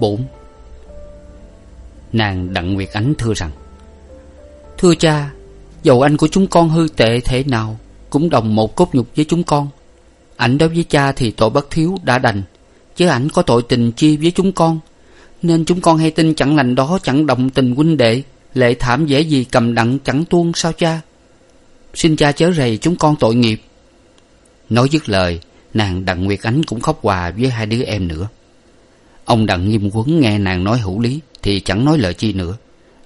Tập nàng đặng nguyệt ánh thưa rằng, thưa cha, dầu anh của chúng con hư tệ thế nào cũng đồng một cốt nhục với chúng con. Ảnh đối với cha thì tội bất thiếu đã đành, chứ ảnh có tội tình chi với chúng con. Nên chúng con hay tin chẳng lành đó chẳng động tình huynh đệ, lệ thảm dễ gì cầm đặng chẳng tuôn sao cha? Xin cha chớ rầy chúng con tội nghiệp. Nói dứt lời, nàng đặng nguyệt ánh cũng khóc hòa với hai đứa em nữa ông đặng nghiêm quấn nghe nàng nói hữu lý, thì chẳng nói lời chi nữa.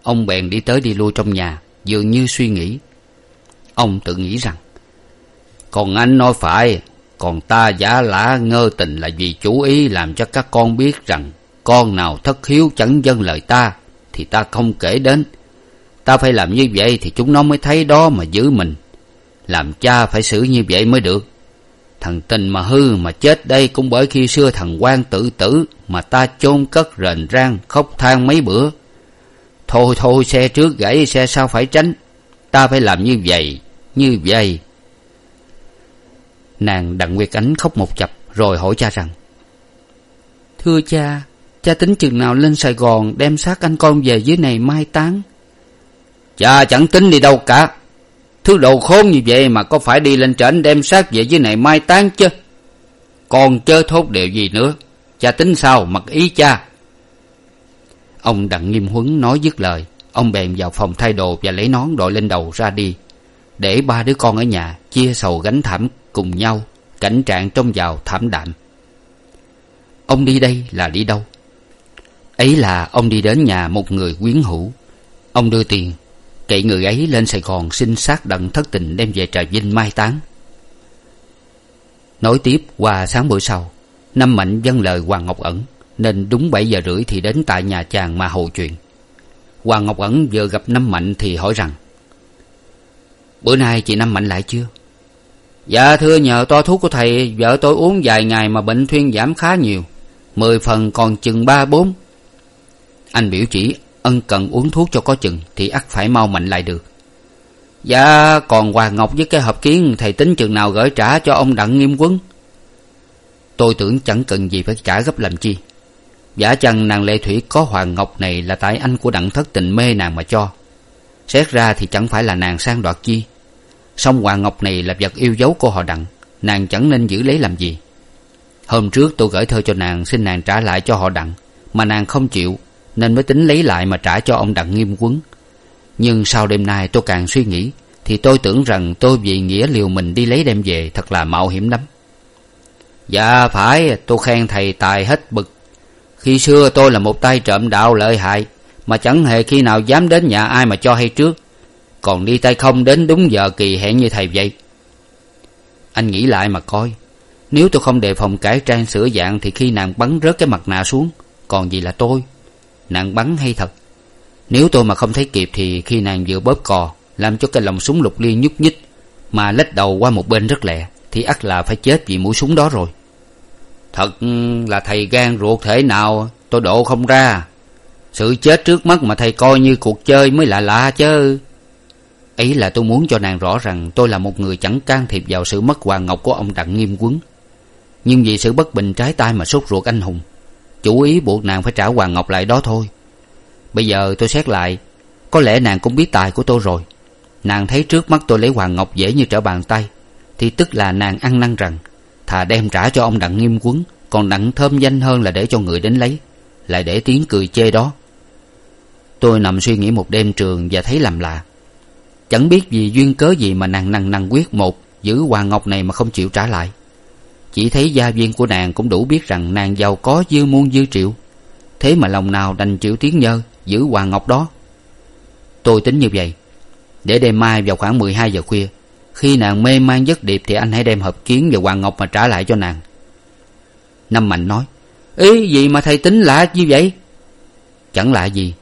Ông bèn đi tới đi lui trong nhà, dường như suy nghĩ. Ông tự nghĩ rằng, còn anh nói phải, còn ta giả lả ngơ tình là vì chủ ý làm cho các con biết rằng con nào thất hiếu chẳng dân lời ta, thì ta không kể đến. Ta phải làm như vậy thì chúng nó mới thấy đó mà giữ mình. Làm cha phải xử như vậy mới được thằng tình mà hư mà chết đây cũng bởi khi xưa thằng quan tự tử mà ta chôn cất rền rang khóc than mấy bữa. Thôi thôi xe trước gãy xe sau phải tránh. Ta phải làm như vậy như vậy. Nàng đặng nguyệt ánh khóc một chập rồi hỏi cha rằng thưa cha cha tính chừng nào lên sài gòn đem xác anh con về dưới này mai táng? Cha chẳng tính đi đâu cả thứ đồ khốn như vậy mà có phải đi lên trển đem xác về dưới này mai táng chứ? Còn chớ thốt điều gì nữa. Cha tính sao, mặc ý cha. Ông đặng nghiêm huấn nói dứt lời. Ông bèn vào phòng thay đồ và lấy nón đội lên đầu ra đi. Để ba đứa con ở nhà chia sầu gánh thảm cùng nhau, cảnh trạng trông vào thảm đạm. Ông đi đây là đi đâu? Ấy là ông đi đến nhà một người quyến hữu. Ông đưa tiền cậy người ấy lên sài gòn xin xác đặng thất tình đem về trà vinh mai táng. Nói tiếp, qua sáng buổi sau, năm mạnh vâng lời hoàng ngọc ẩn, nên đúng bảy giờ rưỡi thì đến tại nhà chàng mà hầu chuyện. Hoàng ngọc ẩn vừa gặp năm mạnh thì hỏi rằng, bữa nay chị năm mạnh lại chưa? Dạ thưa nhờ to thuốc của thầy, vợ tôi uống vài ngày mà bệnh thuyên giảm khá nhiều, mười phần còn chừng ba bốn. Anh biểu chỉ ân cần uống thuốc cho có chừng thì ắt phải mau mạnh lại được. Dạ còn hoàng ngọc với cái hộp kiến, thầy tính chừng nào gửi trả cho ông đặng nghiêm quấn tôi tưởng chẳng cần gì phải trả gấp làm chi. Giả chăng nàng lệ thủy có hoàng ngọc này là tại anh của đặng thất tình mê nàng mà cho? Xét ra thì chẳng phải là nàng sang đoạt chi. Song hoàng ngọc này là vật yêu dấu của họ đặng, nàng chẳng nên giữ lấy làm gì. Hôm trước tôi gửi thơ cho nàng, xin nàng trả lại cho họ đặng, mà nàng không chịu nên mới tính lấy lại mà trả cho ông đặng nghiêm quấn. Nhưng sau đêm nay tôi càng suy nghĩ, thì tôi tưởng rằng tôi vì nghĩa liều mình đi lấy đem về thật là mạo hiểm lắm. Dạ phải, tôi khen thầy tài hết bực. Khi xưa tôi là một tay trộm đạo lợi hại, mà chẳng hề khi nào dám đến nhà ai mà cho hay trước. Còn đi tay không đến đúng giờ kỳ hẹn như thầy vậy. Anh nghĩ lại mà coi, nếu tôi không đề phòng cải trang sửa dạng thì khi nàng bắn rớt cái mặt nạ xuống, còn gì là tôi? Nàng bắn hay thật? Nếu tôi mà không thấy kịp thì khi nàng vừa bóp cò, làm cho cái lòng súng lục liên nhúc nhích, mà lách đầu qua một bên rất lẹ, thì ắt là phải chết vì mũi súng đó rồi. Thật là thầy gan ruột thể nào, tôi độ không ra. Sự chết trước mắt mà thầy coi như cuộc chơi mới lạ lạ chứ. Ấy là tôi muốn cho nàng rõ rằng tôi là một người chẳng can thiệp vào sự mất hoàng ngọc của ông đặng nghiêm quấn. Nhưng vì sự bất bình trái tay mà sốt ruột anh hùng chủ ý buộc nàng phải trả hoàng ngọc lại đó thôi. Bây giờ tôi xét lại, có lẽ nàng cũng biết tài của tôi rồi. Nàng thấy trước mắt tôi lấy hoàng ngọc dễ như trở bàn tay, thì tức là nàng ăn năn rằng, thà đem trả cho ông đặng nghiêm quấn, còn đặng thơm danh hơn là để cho người đến lấy, lại để tiếng cười chê đó. Tôi nằm suy nghĩ một đêm trường và thấy làm lạ. Chẳng biết vì duyên cớ gì mà nàng nằng nằng quyết một, giữ hoàng ngọc này mà không chịu trả lại chỉ thấy gia viên của nàng cũng đủ biết rằng nàng giàu có dư muôn dư triệu. Thế mà lòng nào đành chịu tiếng nhơ, giữ hoàng ngọc đó. Tôi tính như vậy. Để đêm mai vào khoảng mười hai giờ khuya, khi nàng mê man giấc điệp thì anh hãy đem hợp kiến và hoàng ngọc mà trả lại cho nàng. Năm mạnh nói, ý gì mà thầy tính lạ như vậy? Chẳng lạ gì.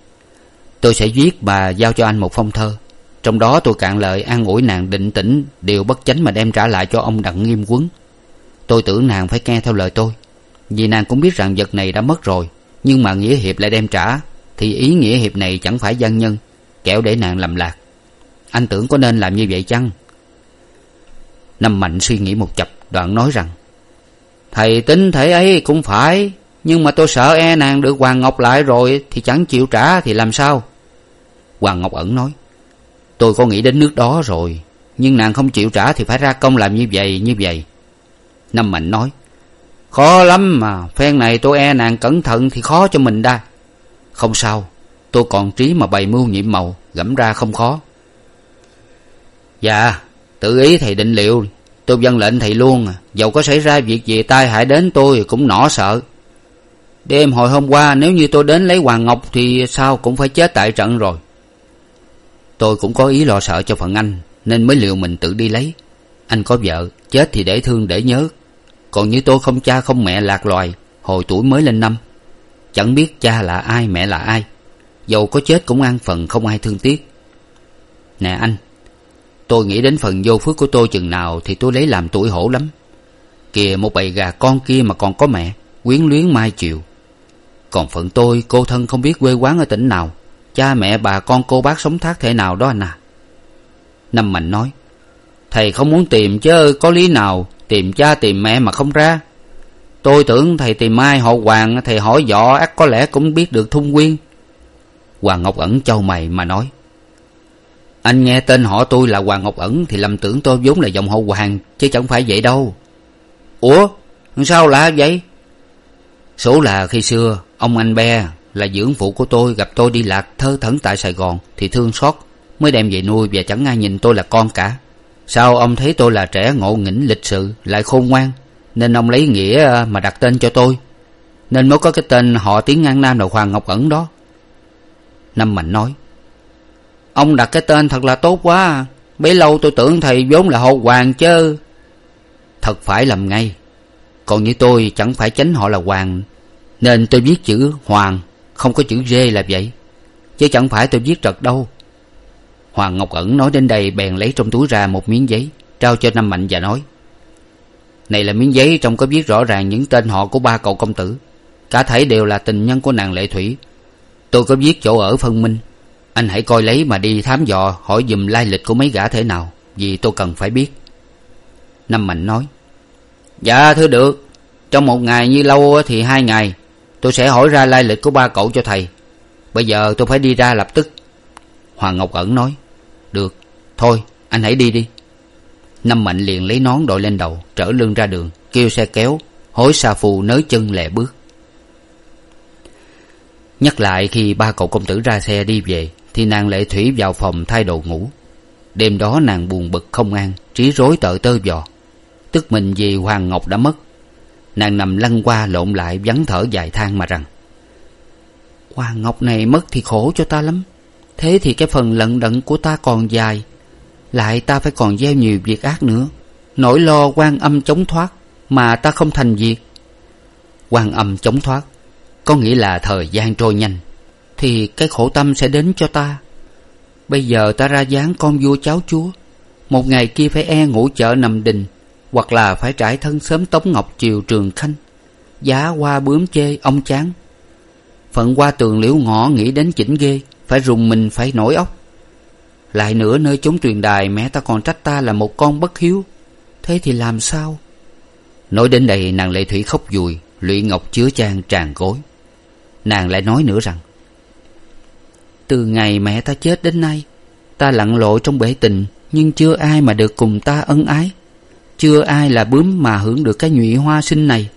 Tôi sẽ viết và giao cho anh một phong thơ. Trong đó tôi cạn lời an ủi nàng định tĩnh, điều bất chánh mà đem trả lại cho ông đặng nghiêm quấn tôi tưởng nàng phải nghe theo lời tôi. Vì nàng cũng biết rằng vật này đã mất rồi, nhưng mà nghĩa hiệp lại đem trả, thì ý nghĩa hiệp này chẳng phải gian nhân, kẻo để nàng lầm lạc. Anh tưởng có nên làm như vậy chăng? Năm mạnh suy nghĩ một chập, đoạn nói rằng, thầy tính thể ấy cũng phải, nhưng mà tôi sợ e nàng được hoàng ngọc lại rồi thì chẳng chịu trả thì làm sao? Hoàng ngọc ẩn nói, tôi có nghĩ đến nước đó rồi, nhưng nàng không chịu trả thì phải ra công làm như vậy như vậy năm mạnh nói, khó lắm mà, phen này tôi e nàng cẩn thận thì khó cho mình đa. Không sao, tôi còn trí mà bày mưu nhiệm màu, gẫm ra không khó. Dạ tự ý thầy định liệu, tôi vâng lệnh thầy luôn à dầu có xảy ra việc gì tai hại đến tôi cũng nỏ sợ. Đêm hồi hôm qua nếu như tôi đến lấy hoàng ngọc thì sao cũng phải chết tại trận rồi. Tôi cũng có ý lo sợ cho phận anh, nên mới liều mình tự đi lấy. Anh có vợ, chết thì để thương để nhớ còn như tôi không cha không mẹ lạc loài, hồi tuổi mới lên năm. Chẳng biết cha là ai, mẹ là ai. Dầu có chết cũng an phần không ai thương tiếc. Nè anh, tôi nghĩ đến phần vô phước của tôi chừng nào thì tôi lấy làm tuổi hổ lắm. Kìa một bầy gà con kia mà còn có mẹ, quyến luyến mai chiều. Còn phận tôi, cô thân không biết quê quán ở tỉnh nào. Cha mẹ, bà con, cô bác sống thác thể nào đó anh à. Năm mạnh nói, thầy không muốn tìm chứ, có lý nào tìm cha, tìm mẹ mà không ra. Tôi tưởng thầy, tìm ai, họ hoàng, thầy hỏi võ ắt có lẽ cũng biết được thung quyên. Hoàng ngọc ẩn châu mày mà nói, anh nghe tên họ tôi là hoàng ngọc ẩn thì lầm tưởng tôi vốn là dòng họ hoàng, chứ chẳng phải vậy đâu. Ủa, sao lạ vậy? Số là khi xưa, ông anh be là dưỡng phụ của tôi, gặp tôi đi lạc thơ thẩn tại sài gòn thì thương xót, mới đem về nuôi và chẳng ai nhìn tôi là con cả sao ông thấy tôi là trẻ ngộ nghĩnh lịch sự, lại khôn ngoan? Nên ông lấy nghĩa à, mà đặt tên cho tôi. Nên mới có cái tên họ tiếng an nam là hoàng ngọc ẩn đó. Năm mạnh nói, ông đặt cái tên thật là tốt quá à. bấy lâu tôi tưởng thầy vốn là hồ hoàng chứ thật phải lầm ngay. Còn như tôi chẳng phải chánh họ là hoàng, nên tôi viết chữ hoàng, không có chữ rê là vậy. Chứ chẳng phải tôi viết trật đâu hoàng ngọc ẩn nói đến đây bèn lấy trong túi ra một miếng giấy, trao cho năm mạnh và nói, này là miếng giấy trong có viết rõ ràng những tên họ của ba cậu công tử. Cả thảy đều là tình nhân của nàng lệ thủy. Tôi có viết chỗ ở phân minh. Anh hãy coi lấy mà đi thám dò, hỏi giùm lai lịch của mấy gã thế nào, vì tôi cần phải biết. Năm mạnh nói dạ thưa được. Trong một ngày như lâu thì hai ngày, tôi sẽ hỏi ra lai lịch của ba cậu cho thầy. Bây giờ tôi phải đi ra lập tức. Hoàng ngọc ẩn nói được. Thôi, anh hãy đi đi. Năm mạnh liền lấy nón đội lên đầu, trở lưng ra đường, kêu xe kéo, hối sa phu nới chân lẹ bước. Nhắc lại khi ba cậu công tử ra xe đi về, thì nàng lệ thủy vào phòng thay đồ ngủ. Đêm đó nàng buồn bực không an, trí rối tợ tơ vò. Tức mình vì hoàng ngọc đã mất. Nàng nằm lăn qua lộn lại vắng thở dài than mà rằng, hoàng ngọc này mất thì khổ cho ta lắm thế thì cái phần lận đận của ta còn dài, lại ta phải còn gieo nhiều việc ác nữa. Nỗi lo quan âm chống thoát mà ta không thành việc. Quan âm chống thoát, có nghĩa là thời gian trôi nhanh, thì cái khổ tâm sẽ đến cho ta. Bây giờ ta ra dáng con vua cháu chúa, một ngày kia phải e ngủ chợ nằm đình, hoặc là phải trải thân sớm tống ngọc chiều trường khanh, giá hoa bướm chê ông chán. Phận qua tường liễu ngõ nghĩ đến chỉnh ghê phải rùng mình phải nổi óc lại nữa, nơi chốn truyền đài, mẹ ta còn trách ta là một con bất hiếu. Thế thì làm sao? Nói đến đây, nàng lệ thủy khóc dùi, lụy ngọc chứa chan tràn gối. Nàng lại nói nữa rằng, từ ngày mẹ ta chết đến nay, ta lặn lội trong bể tình, nhưng chưa ai mà được cùng ta ân ái. Chưa ai là bướm mà hưởng được cái nhụy hoa sinh này.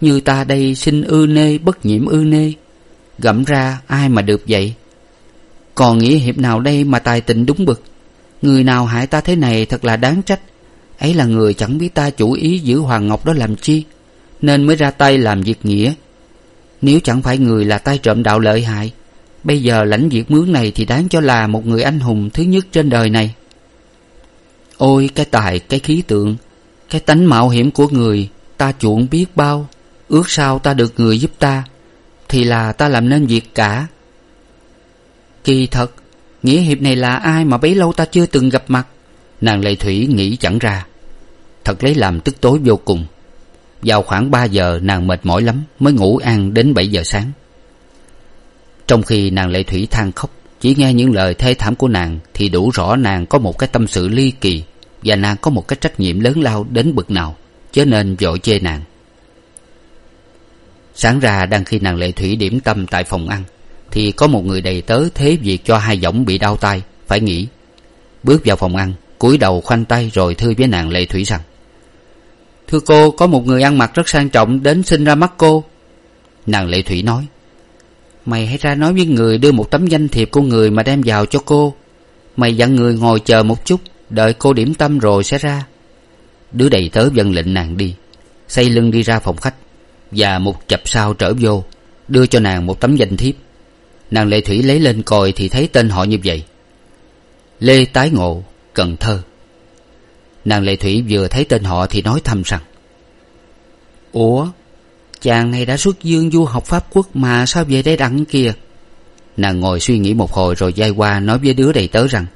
Như ta đây sinh ư nê, bất nhiễm ư nê. Gẫm ra ai mà được vậy? Còn nghĩa hiệp nào đây mà tài tình đúng bực người nào hại ta thế này thật là đáng trách. Ấy là người chẳng biết ta chủ ý giữ hoàng ngọc đó làm chi, nên mới ra tay làm việc nghĩa. Nếu chẳng phải người là tay trộm đạo lợi hại, bây giờ lãnh việc mướn này thì đáng cho là một người anh hùng thứ nhất trên đời này. Ôi, cái tài, cái khí tượng, cái tánh mạo hiểm của người, ta chuộng biết bao. Ước sao ta được người giúp ta, thì là ta làm nên việc cả kỳ thật, nghĩa hiệp này là ai mà bấy lâu ta chưa từng gặp mặt? Nàng lệ thủy nghĩ chẳng ra. Thật lấy làm tức tối vô cùng. Vào khoảng ba giờ, nàng mệt mỏi lắm, mới ngủ ăn đến bảy giờ sáng. Trong khi nàng lệ thủy than khóc, chỉ nghe những lời thê thảm của nàng thì đủ rõ nàng có một cái tâm sự ly kỳ và nàng có một cái trách nhiệm lớn lao đến bực nào, chớ nên vội chê nàng. Sáng ra đang khi nàng lệ thủy điểm tâm tại phòng ăn thì có một người đầy tớ thế việc cho hai võng bị đau tay phải nghỉ. Bước vào phòng ăn, cúi đầu khoanh tay rồi thưa với nàng lệ thủy rằng, thưa cô, có một người ăn mặc rất sang trọng đến xin ra mắt cô. Nàng lệ thủy nói, mày hãy ra nói với người đưa một tấm danh thiệp của người mà đem vào cho cô. Mày dặn người ngồi chờ một chút, đợi cô điểm tâm rồi sẽ ra. Đứa đầy tớ vâng lệnh nàng đi, xây lưng đi ra phòng khách và một chập sau trở vô, đưa cho nàng một tấm danh thiếp nàng lệ thủy lấy lên coi thì thấy tên họ như vậy. Lê tái ngộ, cần thơ. Nàng lệ thủy vừa thấy tên họ thì nói thầm rằng, ủa, chàng này đã xuất dương du học pháp quốc mà sao về đây đặng kìa? Nàng ngồi suy nghĩ một hồi rồi dai qua nói với đứa đầy tớ rằng,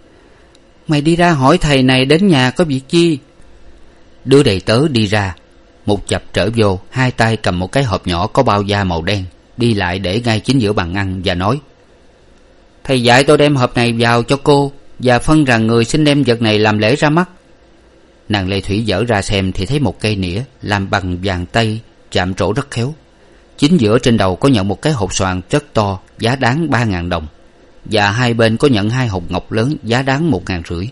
mày đi ra hỏi thầy này đến nhà có việc chi? Đứa đầy tớ đi ra, một chập trở vô, hai tay cầm một cái hộp nhỏ có bao da màu đen đi lại để ngay chính giữa bàn ăn và nói, thầy dạy tôi đem hộp này vào cho cô và phân rằng người xin đem vật này làm lễ ra mắt. Nàng lệ thủy dở ra xem thì thấy một cây nĩa làm bằng vàng tây chạm trổ rất khéo. Chính giữa trên đầu có nhận một cái hộp xoàn rất to, giá đáng ba ngàn đồng, và hai bên có nhận hai hộp ngọc lớn, giá đáng một ngàn rưỡi.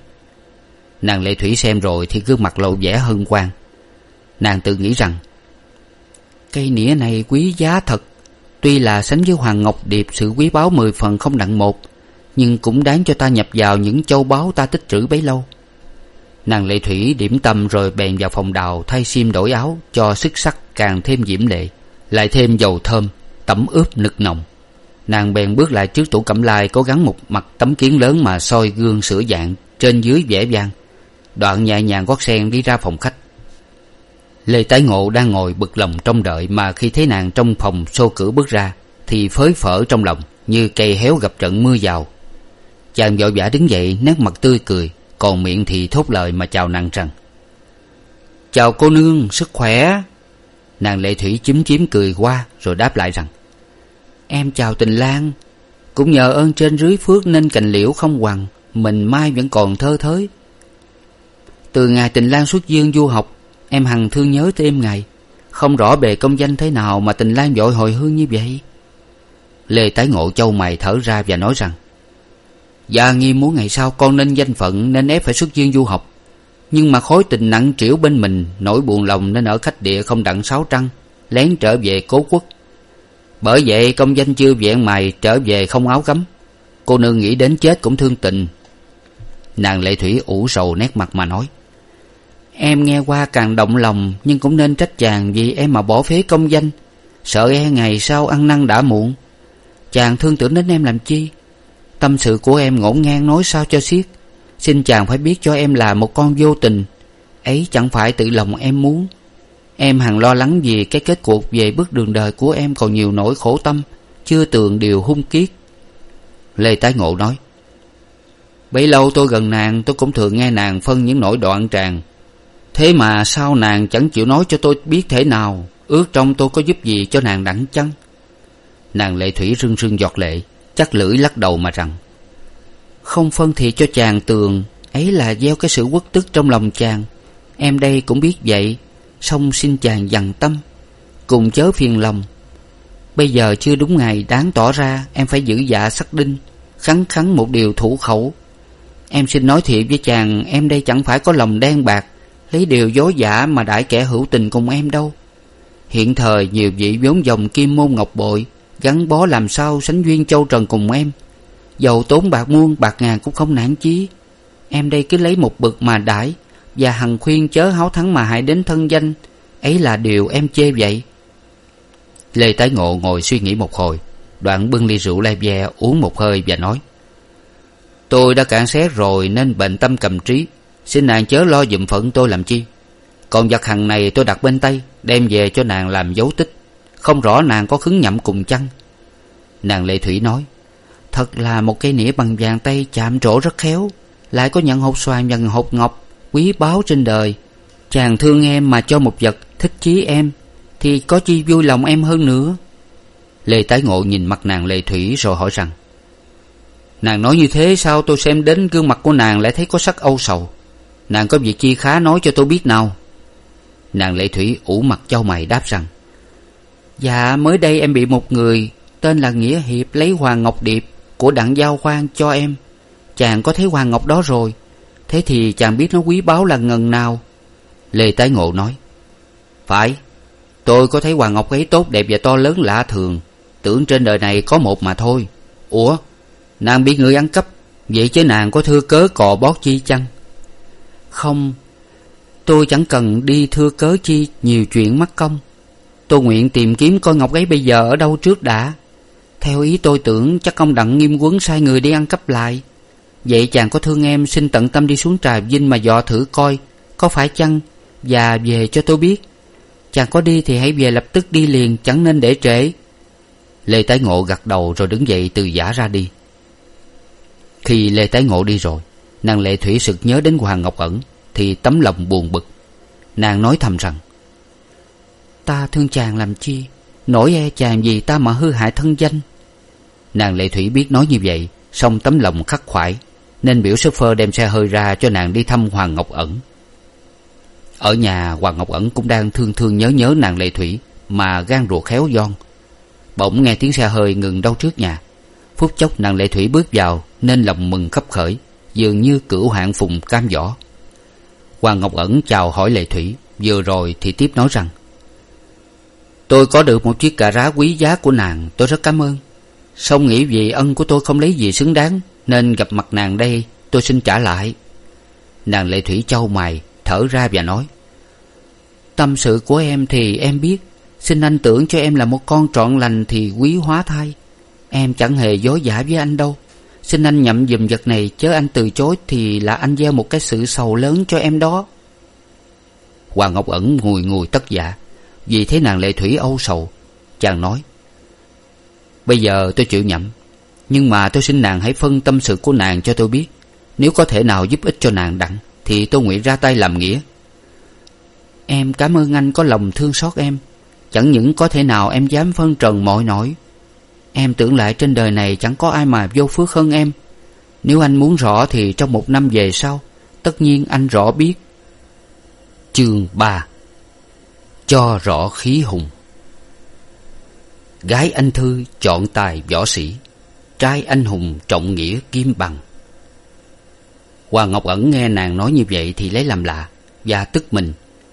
Nàng lệ thủy xem rồi thì gương mặt lộ vẻ hân hoan. Nàng tự nghĩ rằng, cây nĩa này quý giá thật tuy là sánh với hoàng ngọc điệp, sự quý báu mười phần không đặng một, nhưng cũng đáng cho ta nhập vào những châu báu ta tích trữ bấy lâu. Nàng lệ thủy điểm tâm rồi bèn vào phòng đào thay xiêm đổi áo, cho sức sắc càng thêm diễm lệ, lại thêm dầu thơm, tẩm ướp nực nồng. Nàng bèn bước lại trước tủ cẩm lai có gắn một mặt tấm kiến lớn mà soi gương sửa dạng trên dưới vẻ vang. Đoạn nhẹ nhàng gót sen đi ra phòng khách lê tái ngộ đang ngồi bực lòng trong đợi mà khi thấy nàng trong phòng xô cửa bước ra thì phới phở trong lòng như cây héo gặp trận mưa vào chàng vội vã đứng dậy nét mặt tươi cười còn miệng thì thốt lời mà chào nàng rằng chào cô nương sức khỏe. Nàng lệ thủy chúm chím cười qua rồi đáp lại rằng em chào tình Lan, cũng nhờ ơn trên dưới phước nên cành liễu không quằn mình mai vẫn còn thơ thới. Từ ngày tình Lan xuất dương du học em hằng thương nhớ tới em ngày không rõ bề công danh thế nào mà tình Lan vội hồi hương như vậy. Lê tái ngộ châu mày thở ra và nói rằng, gia nghiêm muốn ngày sau con nên danh phận nên ép phải xuất dương du học. Nhưng mà khối tình nặng trĩu bên mình, nỗi buồn lòng nên ở khách địa không đặng sáu trăng, lén trở về cố quốc. Bởi vậy công danh chưa vẹn mày trở về không áo gấm. Cô nương nghĩ đến chết cũng thương tình. Nàng lệ thủy ủ sầu nét mặt mà nói em nghe qua càng động lòng, nhưng cũng nên trách chàng vì em mà bỏ phế công danh. Sợ e ngày sau ăn năn đã muộn. Chàng thương tưởng đến em làm chi? Tâm sự của em ngổn ngang nói sao cho xiết. Xin chàng phải biết cho em là một con vô tình. Ấy chẳng phải tự lòng em muốn. Em hằng lo lắng vì cái kết cuộc về bước đường đời của em còn nhiều nỗi khổ tâm, chưa tường điều hung kiết. Lê tái ngộ nói, bấy lâu tôi gần nàng, tôi cũng thường nghe nàng phân những nỗi đoạn tràng thế mà sao nàng chẳng chịu nói cho tôi biết thế nào? Ước trong tôi có giúp gì cho nàng đặng chăng? Nàng lệ thủy rưng rưng giọt lệ, chắc lưỡi lắc đầu mà rằng, không phân thiệt cho chàng tường, ấy là gieo cái sự uất tức trong lòng chàng. Em đây cũng biết vậy, song xin chàng dằn tâm, cùng chớ phiền lòng. Bây giờ chưa đúng ngày đáng tỏ ra, em phải giữ dạ sắc đinh, khắn khắn một điều thủ khẩu. Em xin nói thiệt với chàng, em đây chẳng phải có lòng đen bạc lấy điều dối giả mà đãi kẻ hữu tình cùng em đâu. Hiện thời nhiều vị vốn dòng kim môn ngọc bội, gắn bó làm sao sánh duyên châu trần cùng em. Dầu tốn bạc muôn, bạc ngàn cũng không nản chí. Em đây cứ lấy một bực mà đãi, và hằng khuyên chớ háo thắng mà hại đến thân danh. Ấy là điều em chê vậy. Lê tái ngộ ngồi suy nghĩ một hồi, đoạn bưng ly rượu lai ve uống một hơi và nói, tôi đã cạn xét rồi nên bệnh tâm cầm trí xin nàng chớ lo giùm phận tôi làm chi? Còn vật hằng này tôi đặt bên tay, đem về cho nàng làm dấu tích. Không rõ nàng có khứng nhậm cùng chăng? Nàng lệ thủy nói, thật là một cây nĩa bằng vàng tây chạm trổ rất khéo. Lại có nhận hột xoàn và hột ngọc, quý báu trên đời. Chàng thương em mà cho một vật thích chí em, thì có chi vui lòng em hơn nữa? Lê tái ngộ nhìn mặt nàng lệ thủy rồi hỏi rằng, nàng nói như thế sao tôi xem đến gương mặt của nàng lại thấy có sắc âu sầu? Nàng có việc chi khá nói cho tôi biết nào. Nàng lệ thủy ủ mặt châu mày đáp rằng dạ mới đây em bị một người tên là nghĩa hiệp lấy hoàng ngọc điệp của đặng giao khoan cho em. Chàng có thấy hoàng ngọc đó rồi. Thế thì chàng biết nó quý báu là ngần nào? Lê tái ngộ nói, phải, tôi có thấy hoàng ngọc ấy tốt đẹp và to lớn lạ thường. Tưởng trên đời này có một mà thôi. Ủa, nàng bị người ăn cắp, vậy chứ nàng có thưa cớ cò bót chi chăng? Không, tôi chẳng cần đi thưa cớ chi nhiều chuyện mắc công. Tôi nguyện tìm kiếm coi ngọc ấy bây giờ ở đâu trước đã. Theo ý tôi tưởng chắc ông đặng nghiêm quấn sai người đi ăn cắp lại. Vậy chàng có thương em, xin tận tâm đi xuống trà vinh mà dò thử coi, có phải chăng? Và về cho tôi biết. Chàng có đi thì hãy về lập tức đi liền, chẳng nên để trễ. Lê tái ngộ gật đầu rồi đứng dậy từ giả ra đi. Khi lê tái ngộ đi rồi nàng lệ thủy sực nhớ đến hoàng ngọc ẩn, thì tấm lòng buồn bực. Nàng nói thầm rằng, ta thương chàng làm chi? Nỗi e chàng vì ta mà hư hại thân danh. Nàng lệ thủy biết nói như vậy, song tấm lòng khắc khoải, nên biểu sức phơ đem xe hơi ra cho nàng đi thăm hoàng ngọc ẩn. Ở nhà, hoàng ngọc ẩn cũng đang thương thương nhớ nhớ nàng lệ thủy mà gan ruột khéo giòn bỗng nghe tiếng xe hơi ngừng đâu trước nhà. Phút chốc nàng lệ thủy bước vào nên lòng mừng khấp khởi dường như cửu hạng phùng cam võ. Hoàng ngọc ẩn chào hỏi lệ thủy, vừa rồi thì tiếp nói rằng, tôi có được một chiếc cà rá quý giá của nàng, tôi rất cảm ơn. Song nghĩ vì ân của tôi không lấy gì xứng đáng, nên gặp mặt nàng đây, tôi xin trả lại. Nàng lệ thủy châu mày, thở ra và nói, tâm sự của em thì em biết, xin anh tưởng cho em là một con trọn lành thì quý hóa thay em chẳng hề dối giả với anh đâu xin anh nhậm dùm vật này, chớ anh từ chối thì là anh gieo một cái sự sầu lớn cho em đó. Hoàng ngọc ẩn ngùi ngùi tất dạ. Vì thế nàng lệ thủy âu sầu. Chàng nói, bây giờ tôi chịu nhậm, nhưng mà tôi xin nàng hãy phân tâm sự của nàng cho tôi biết. Nếu có thể nào giúp ích cho nàng đặng, thì tôi nguyện ra tay làm nghĩa. Em cảm ơn anh có lòng thương xót em. Chẳng những có thể nào em dám phân trần mọi nỗi em tưởng lại trên đời này chẳng có ai mà vô phước hơn em. Nếu anh muốn rõ thì trong một năm về sau, tất nhiên anh rõ biết. Chương ba. Cho rõ khí hùng. Gái anh thư chọn tài võ sĩ, trai anh hùng trọng nghĩa kim bằng. Hoàng ngọc ẩn nghe nàng nói như vậy thì lấy làm lạ và tức mình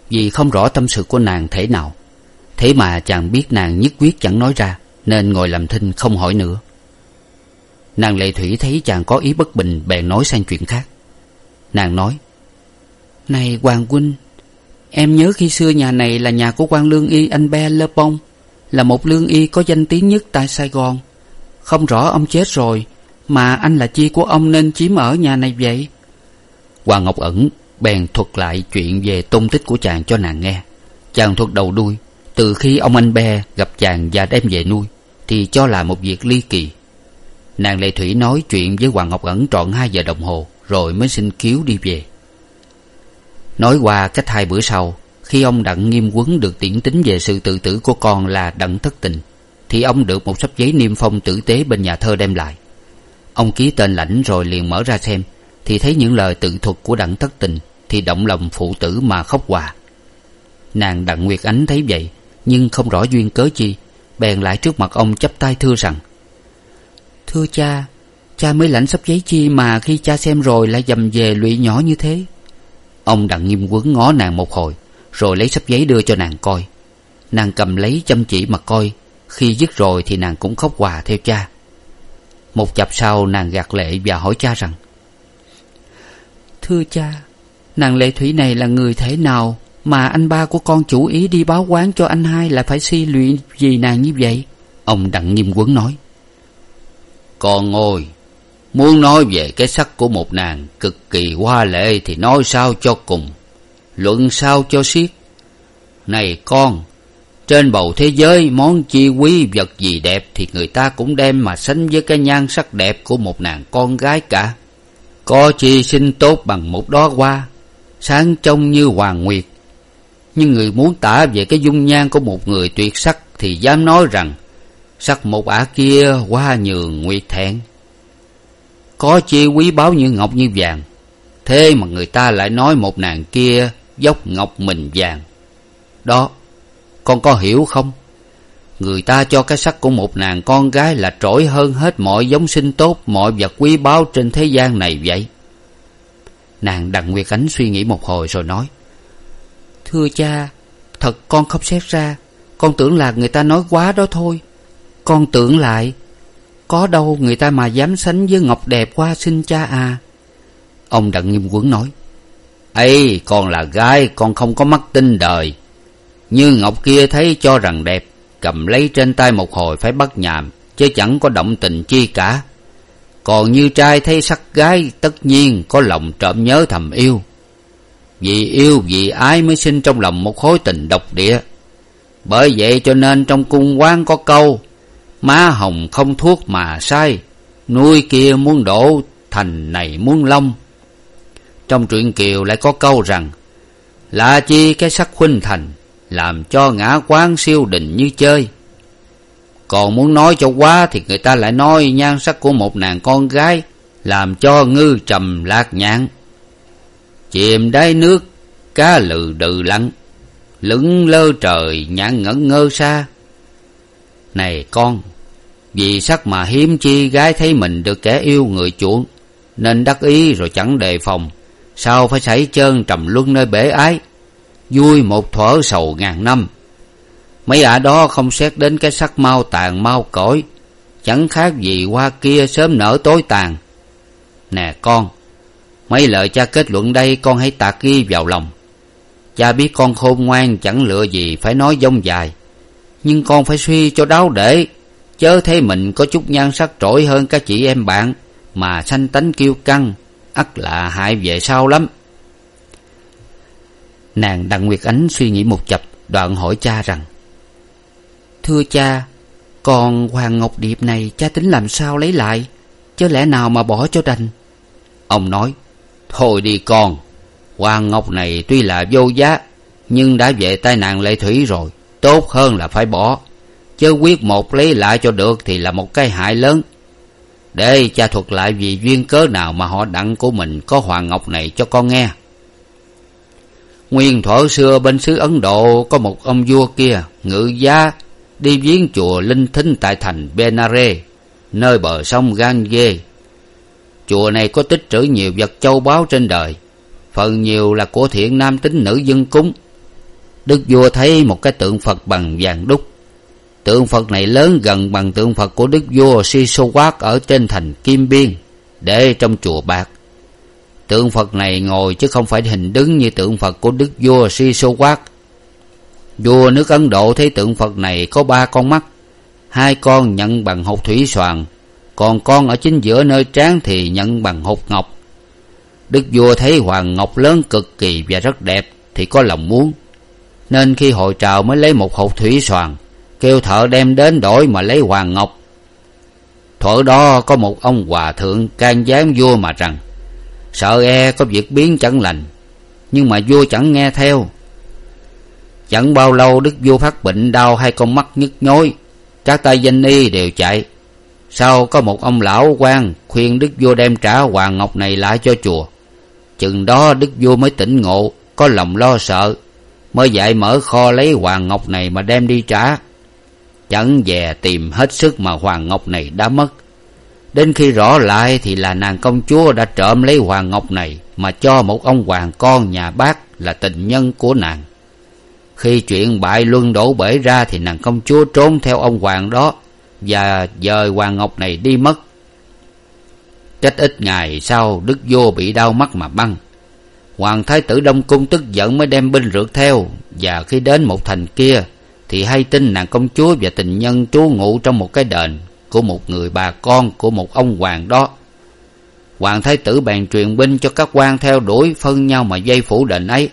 vì không rõ tâm sự của nàng thể nào. Thế mà chàng biết nàng nhất quyết chẳng nói ra nên ngồi làm thinh không hỏi nữa. Nàng lệ thủy thấy chàng có ý bất bình, bèn nói sang chuyện khác. Nàng nói, này hoàng huynh, em nhớ khi xưa nhà này là nhà của quan lương y anh be lơ pong là một lương y có danh tiếng nhất tại sài gòn. Không rõ ông chết rồi, mà anh là chi của ông nên chiếm ở nhà này vậy? Hoàng ngọc ẩn bèn thuật lại chuyện về tung tích của chàng cho nàng nghe. Chàng thuật đầu đuôi, từ khi ông anh be gặp chàng và đem về nuôi thì cho là một việc ly kỳ. Nàng lệ thủy nói chuyện với hoàng ngọc ẩn trọn hai giờ đồng hồ, rồi mới xin cứu đi về. Nói qua cách hai bữa sau, khi ông đặng nghiêm quấn được tiễn tính về sự tự tử của con là đặng thất tình, thì ông được một sấp giấy niêm phong tử tế bên nhà thơ đem lại. Ông ký tên lãnh rồi liền mở ra xem, thì thấy những lời tự thuật của đặng thất tình thì động lòng phụ tử mà khóc hòa. Nàng đặng nguyệt ánh thấy vậy, nhưng không rõ duyên cớ chi bèn lại trước mặt ông chắp tay thưa rằng, thưa cha cha mới lãnh sắp giấy chi mà khi cha xem rồi lại dầm về lụy nhỏ như thế. Ông đặng nghiêm quấn ngó nàng một hồi, rồi lấy sắp giấy đưa cho nàng coi. Nàng cầm lấy chăm chỉ mà coi, khi dứt rồi thì nàng cũng khóc hòa theo cha. Một chập sau, nàng gạt lệ và hỏi cha rằng, thưa cha, nàng lệ thủy này là người thế nào mà anh ba của con chủ ý đi báo quán cho anh hai lại phải si luyện vì nàng như vậy. Ông đặng nghiêm quấn nói, con ơi, muốn nói về cái sắc của một nàng cực kỳ hoa lệ thì nói sao cho cùng, luận sao cho xiết này con, trên bầu thế giới món chi quý vật gì đẹp thì người ta cũng đem mà sánh với cái nhan sắc đẹp của một nàng con gái cả. Có chi xinh tốt bằng một đóa hoa, sáng trông như hoàng nguyệt nhưng người muốn tả về cái dung nhan của một người tuyệt sắc thì dám nói rằng, sắc một ả kia qua nhường nguyệt thẹn. Có chi quý báu như ngọc như vàng, thế mà người ta lại nói một nàng kia dốc ngọc mình vàng. Đó, con có hiểu không? Người ta cho cái sắc của một nàng con gái là trỗi hơn hết mọi giống sinh tốt, mọi vật quý báu trên thế gian này vậy. Nàng đặng nguyệt ánh suy nghĩ một hồi rồi nói thưa cha, thật con không xét ra. Con tưởng là người ta nói quá đó thôi. Con tưởng lại, có đâu người ta mà dám sánh với ngọc đẹp qua xin cha à? Ông đặng nghiêm quấn nói ấy con là gái, con không có mắt tin đời. Như ngọc kia thấy cho rằng đẹp, cầm lấy trên tay một hồi phải bắt nhàm, chứ chẳng có động tình chi cả. Còn như trai thấy sắc gái, tất nhiên có lòng trộm nhớ thầm yêu vì yêu, vì ái mới sinh trong lòng một khối tình độc địa. Bởi vậy cho nên trong cung quán có câu, má hồng không thuốc mà sai, nuôi kia muốn đổ, thành này muốn long. Trong truyện kiều lại có câu rằng, là chi cái sắc khuynh thành, làm cho ngã quán siêu đình như chơi. Còn muốn nói cho quá thì người ta lại nói nhan sắc của một nàng con gái, làm cho ngư trầm lạc nhạn chìm đáy nước, cá lừ đừ lặn, lững lơ trời nhạn ngẩn ngơ xa. Này con, vì sắc mà hiếm chi gái thấy mình được kẻ yêu người chuộng nên đắc ý rồi chẳng đề phòng. Sao phải xảy trơn trầm luân nơi bể ái? Vui một thuở sầu ngàn năm. Mấy ả đó không xét đến cái sắc mau tàn mau cõi chẳng khác gì hoa kia sớm nở tối tàn. Nè con mấy lời cha kết luận đây, con hãy tạc ghi vào lòng. Cha biết con khôn ngoan chẳng lựa gì phải nói dông dài. Nhưng con phải suy cho đáo để, chớ thấy mình có chút nhan sắc trội hơn các chị em bạn mà sanh tánh kiêu căng, ắt là hại về sau lắm. Nàng đặng nguyệt ánh suy nghĩ một chập, đoạn hỏi cha rằng, thưa cha, còn hoàng ngọc điệp này cha tính làm sao lấy lại? Chớ lẽ nào mà bỏ cho đành? Ông nói thôi đi con. Hoàng ngọc này tuy là vô giá, nhưng đã về tai nạn lệ thủy rồi. Tốt hơn là phải bỏ. Chớ quyết một lấy lại cho được thì là một cái hại lớn. Để cha thuật lại vì duyên cớ nào mà họ đặng của mình có hoàng ngọc này cho con nghe. Nguyên thuở xưa bên xứ ấn độ có một ông vua kia, ngự giá, đi viếng chùa linh thính tại thành benare, nơi bờ sông gan gange chùa này có tích trữ nhiều vật châu báu trên đời. Phần nhiều là của thiện nam tính nữ dân cúng. Đức vua thấy một cái tượng phật bằng vàng đúc. Tượng phật này lớn gần bằng tượng phật của đức vua sisowat ở trên thành kim biên, để trong chùa bạc. Tượng phật này ngồi chứ không phải hình đứng như tượng phật của đức vua sisowat vua nước ấn độ thấy tượng phật này có ba con mắt, hai con nhận bằng hột thủy xoàn còn con ở chính giữa nơi trán thì nhận bằng hột ngọc. Đức vua thấy hoàng ngọc lớn cực kỳ và rất đẹp thì có lòng muốn. Nên khi hội trào mới lấy một hột thủy xoàn, kêu thợ đem đến đổi mà lấy hoàng ngọc. Thuở đó có một ông hòa thượng can gián vua mà rằng, sợ e có việc biến chẳng lành, nhưng mà vua chẳng nghe theo. Chẳng bao lâu đức vua phát bệnh đau hai con mắt nhức nhối, các tay danh y đều chạy sau có một ông lão quan khuyên đức vua đem trả hoàng ngọc này lại cho chùa? Chừng đó đức vua mới tỉnh ngộ, có lòng lo sợ, mới dạy mở kho lấy hoàng ngọc này mà đem đi trả. Chẳng dè tìm hết sức mà hoàng ngọc này đã mất. Đến khi rõ lại thì là nàng công chúa đã trộm lấy hoàng ngọc này mà cho một ông hoàng con nhà bác là tình nhân của nàng. Khi chuyện bại luân đổ bể ra thì nàng công chúa trốn theo ông hoàng đó và dời hoàng ngọc này đi mất. Cách ít ngày sau, đức vua bị đau mắt mà băng. Hoàng thái tử đông cung tức giận mới đem binh rượt theo. Và khi đến một thành kia, thì hay tin nàng công chúa và tình nhân trú ngụ trong một cái đền của một người bà con của một ông hoàng đó. Hoàng thái tử bèn truyền binh cho các quan theo đuổi phân nhau mà dây phủ đền ấy.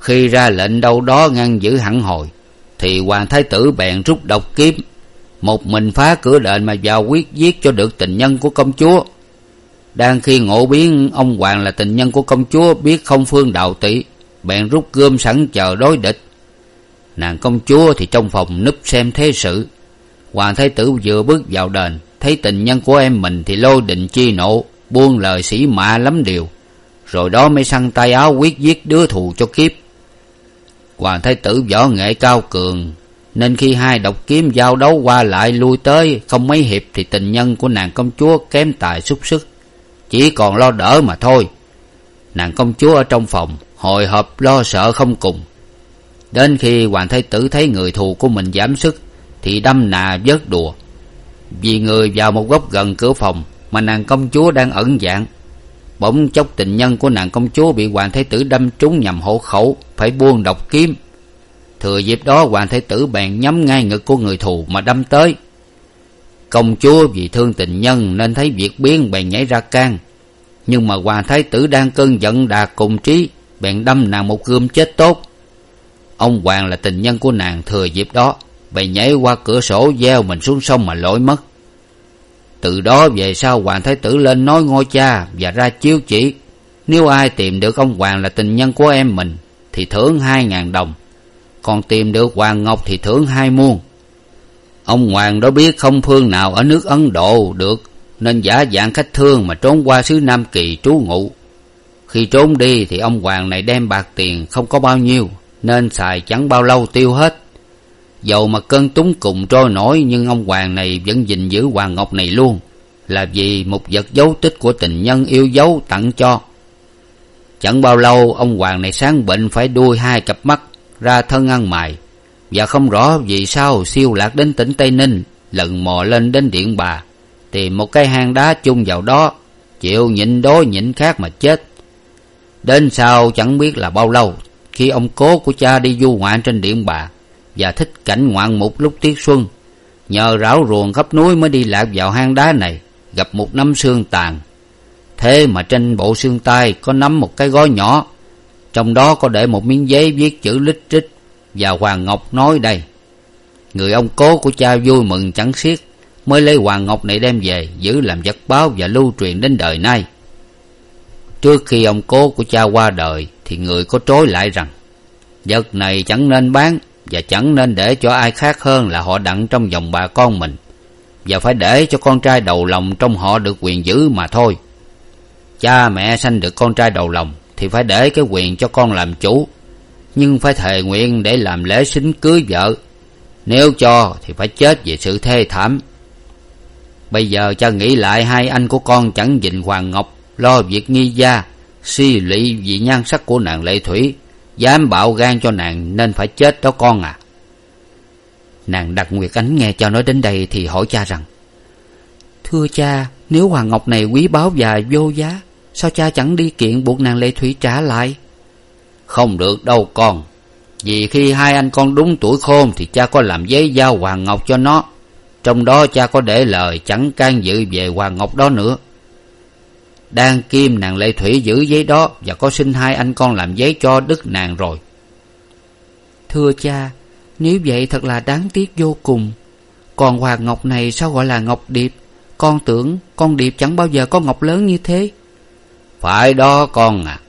Khi ra lệnh đâu đó ngăn giữ hẳn hồi, thì hoàng thái tử bèn rút độc kiếm một mình phá cửa đền mà vào quyết giết cho được tình nhân của công chúa. Đang khi ngộ biến, ông hoàng là tình nhân của công chúa, biết không phương đạo tỷ bèn rút gươm sẵn chờ đối địch. Nàng công chúa thì trong phòng núp xem thế sự. Hoàng thái tử vừa bước vào đền, thấy tình nhân của em mình thì lôi đình chi nộ, buông lời sĩ mạ lắm điều. Rồi đó mới săn tay áo quyết giết đứa thù cho kiếp. Hoàng thái tử võ nghệ cao cường nên khi hai độc kiếm giao đấu qua lại lui tới, không mấy hiệp thì tình nhân của nàng công chúa kém tài xúc sức. Chỉ còn lo đỡ mà thôi. Nàng công chúa ở trong phòng, hồi hộp lo sợ không cùng. Đến khi hoàng thái tử thấy người thù của mình giảm sức, thì đâm nà vớt đùa. Vì người vào một góc gần cửa phòng mà nàng công chúa đang ẩn dạng. Bỗng chốc tình nhân của nàng công chúa bị hoàng thái tử đâm trúng nhằm hộ khẩu, phải buông độc kiếm thừa dịp đó hoàng thái tử bèn nhắm ngay ngực của người thù mà đâm tới. Công chúa vì thương tình nhân nên thấy việc biến bèn nhảy ra can. Nhưng mà hoàng thái tử đang cơn giận đà cùng trí, bèn đâm nàng một gươm chết tốt. Ông hoàng là tình nhân của nàng thừa dịp đó, bèn nhảy qua cửa sổ gieo mình xuống sông mà lội mất. Từ đó về sau hoàng thái tử lên nói ngôi cha và ra chiếu chỉ. Nếu ai tìm được ông hoàng là tình nhân của em mình, thì thưởng hai ngàn đồng còn tìm được hoàng ngọc thì thưởng hai muôn. Ông hoàng đó biết không phương nào ở nước ấn độ được, nên giả dạng khách thương mà trốn qua xứ nam kỳ trú ngụ. Khi trốn đi thì ông hoàng này đem bạc tiền không có bao nhiêu, nên xài chẳng bao lâu tiêu hết. Dầu mà cơn túng cùng trôi nổi, nhưng ông hoàng này vẫn gìn giữ hoàng ngọc này luôn, là vì một vật dấu tích của tình nhân yêu dấu tặng cho. Chẳng bao lâu, ông hoàng này sáng bệnh phải đuôi hai cặp mắt ra thân ăn mày. Và không rõ vì sao siêu lạc đến tỉnh tây ninh, lần mò lên đến điện bà. Tìm một cái hang đá chung vào đó, chịu nhịn đối nhịn khác mà chết. Đến sau chẳng biết là bao lâu, khi ông cố của cha đi du ngoạn trên điện bà và thích cảnh ngoạn mục lúc tiết xuân, nhờ rảo ruồng khắp núi mới đi lạc vào hang đá này, gặp một nắm xương tàn. Thế mà trên bộ xương tay có nắm một cái gói nhỏ trong đó có để một miếng giấy viết chữ lít trích và hoàng ngọc nói đây, người ông cố của cha vui mừng chẳng xiết, mới lấy hoàng ngọc này đem về giữ làm vật báo và lưu truyền đến đời nay. Trước khi ông cố của cha qua đời thì người có trối lại rằng, vật này chẳng nên bán và chẳng nên để cho ai khác hơn là họ đặng trong dòng bà con mình. Và phải để cho con trai đầu lòng trong họ được quyền giữ mà thôi. Cha mẹ sanh được con trai đầu lòng thì phải để cái quyền cho con làm chủ. Nhưng phải thề nguyện để làm lễ xính cưới vợ. Nếu cho thì phải chết về sự thê thảm. Bây giờ cha nghĩ lại hai anh của con chẳng dình hoàng ngọc, lo việc nghi gia suy lụy vì nhan sắc của nàng lệ thủy, dám bạo gan cho nàng nên phải chết đó con à. Nàng đặt nguyệt ánh nghe cho nói đến đây thì hỏi cha rằng, thưa cha, nếu hoàng ngọc này quý báu và vô giá sao cha chẳng đi kiện buộc nàng lệ thủy trả lại? Không được đâu con. Vì khi hai anh con đúng tuổi khôn thì cha có làm giấy giao hoàng ngọc cho nó. Trong đó cha có để lời chẳng can dự về hoàng ngọc đó nữa. Đang kim nàng lệ thủy giữ giấy đó và có xin hai anh con làm giấy cho đức nàng rồi. Thưa cha, nếu vậy thật là đáng tiếc vô cùng. Còn hoàng ngọc này sao gọi là ngọc điệp? Con tưởng con điệp chẳng bao giờ có ngọc lớn như thế phải đó con à.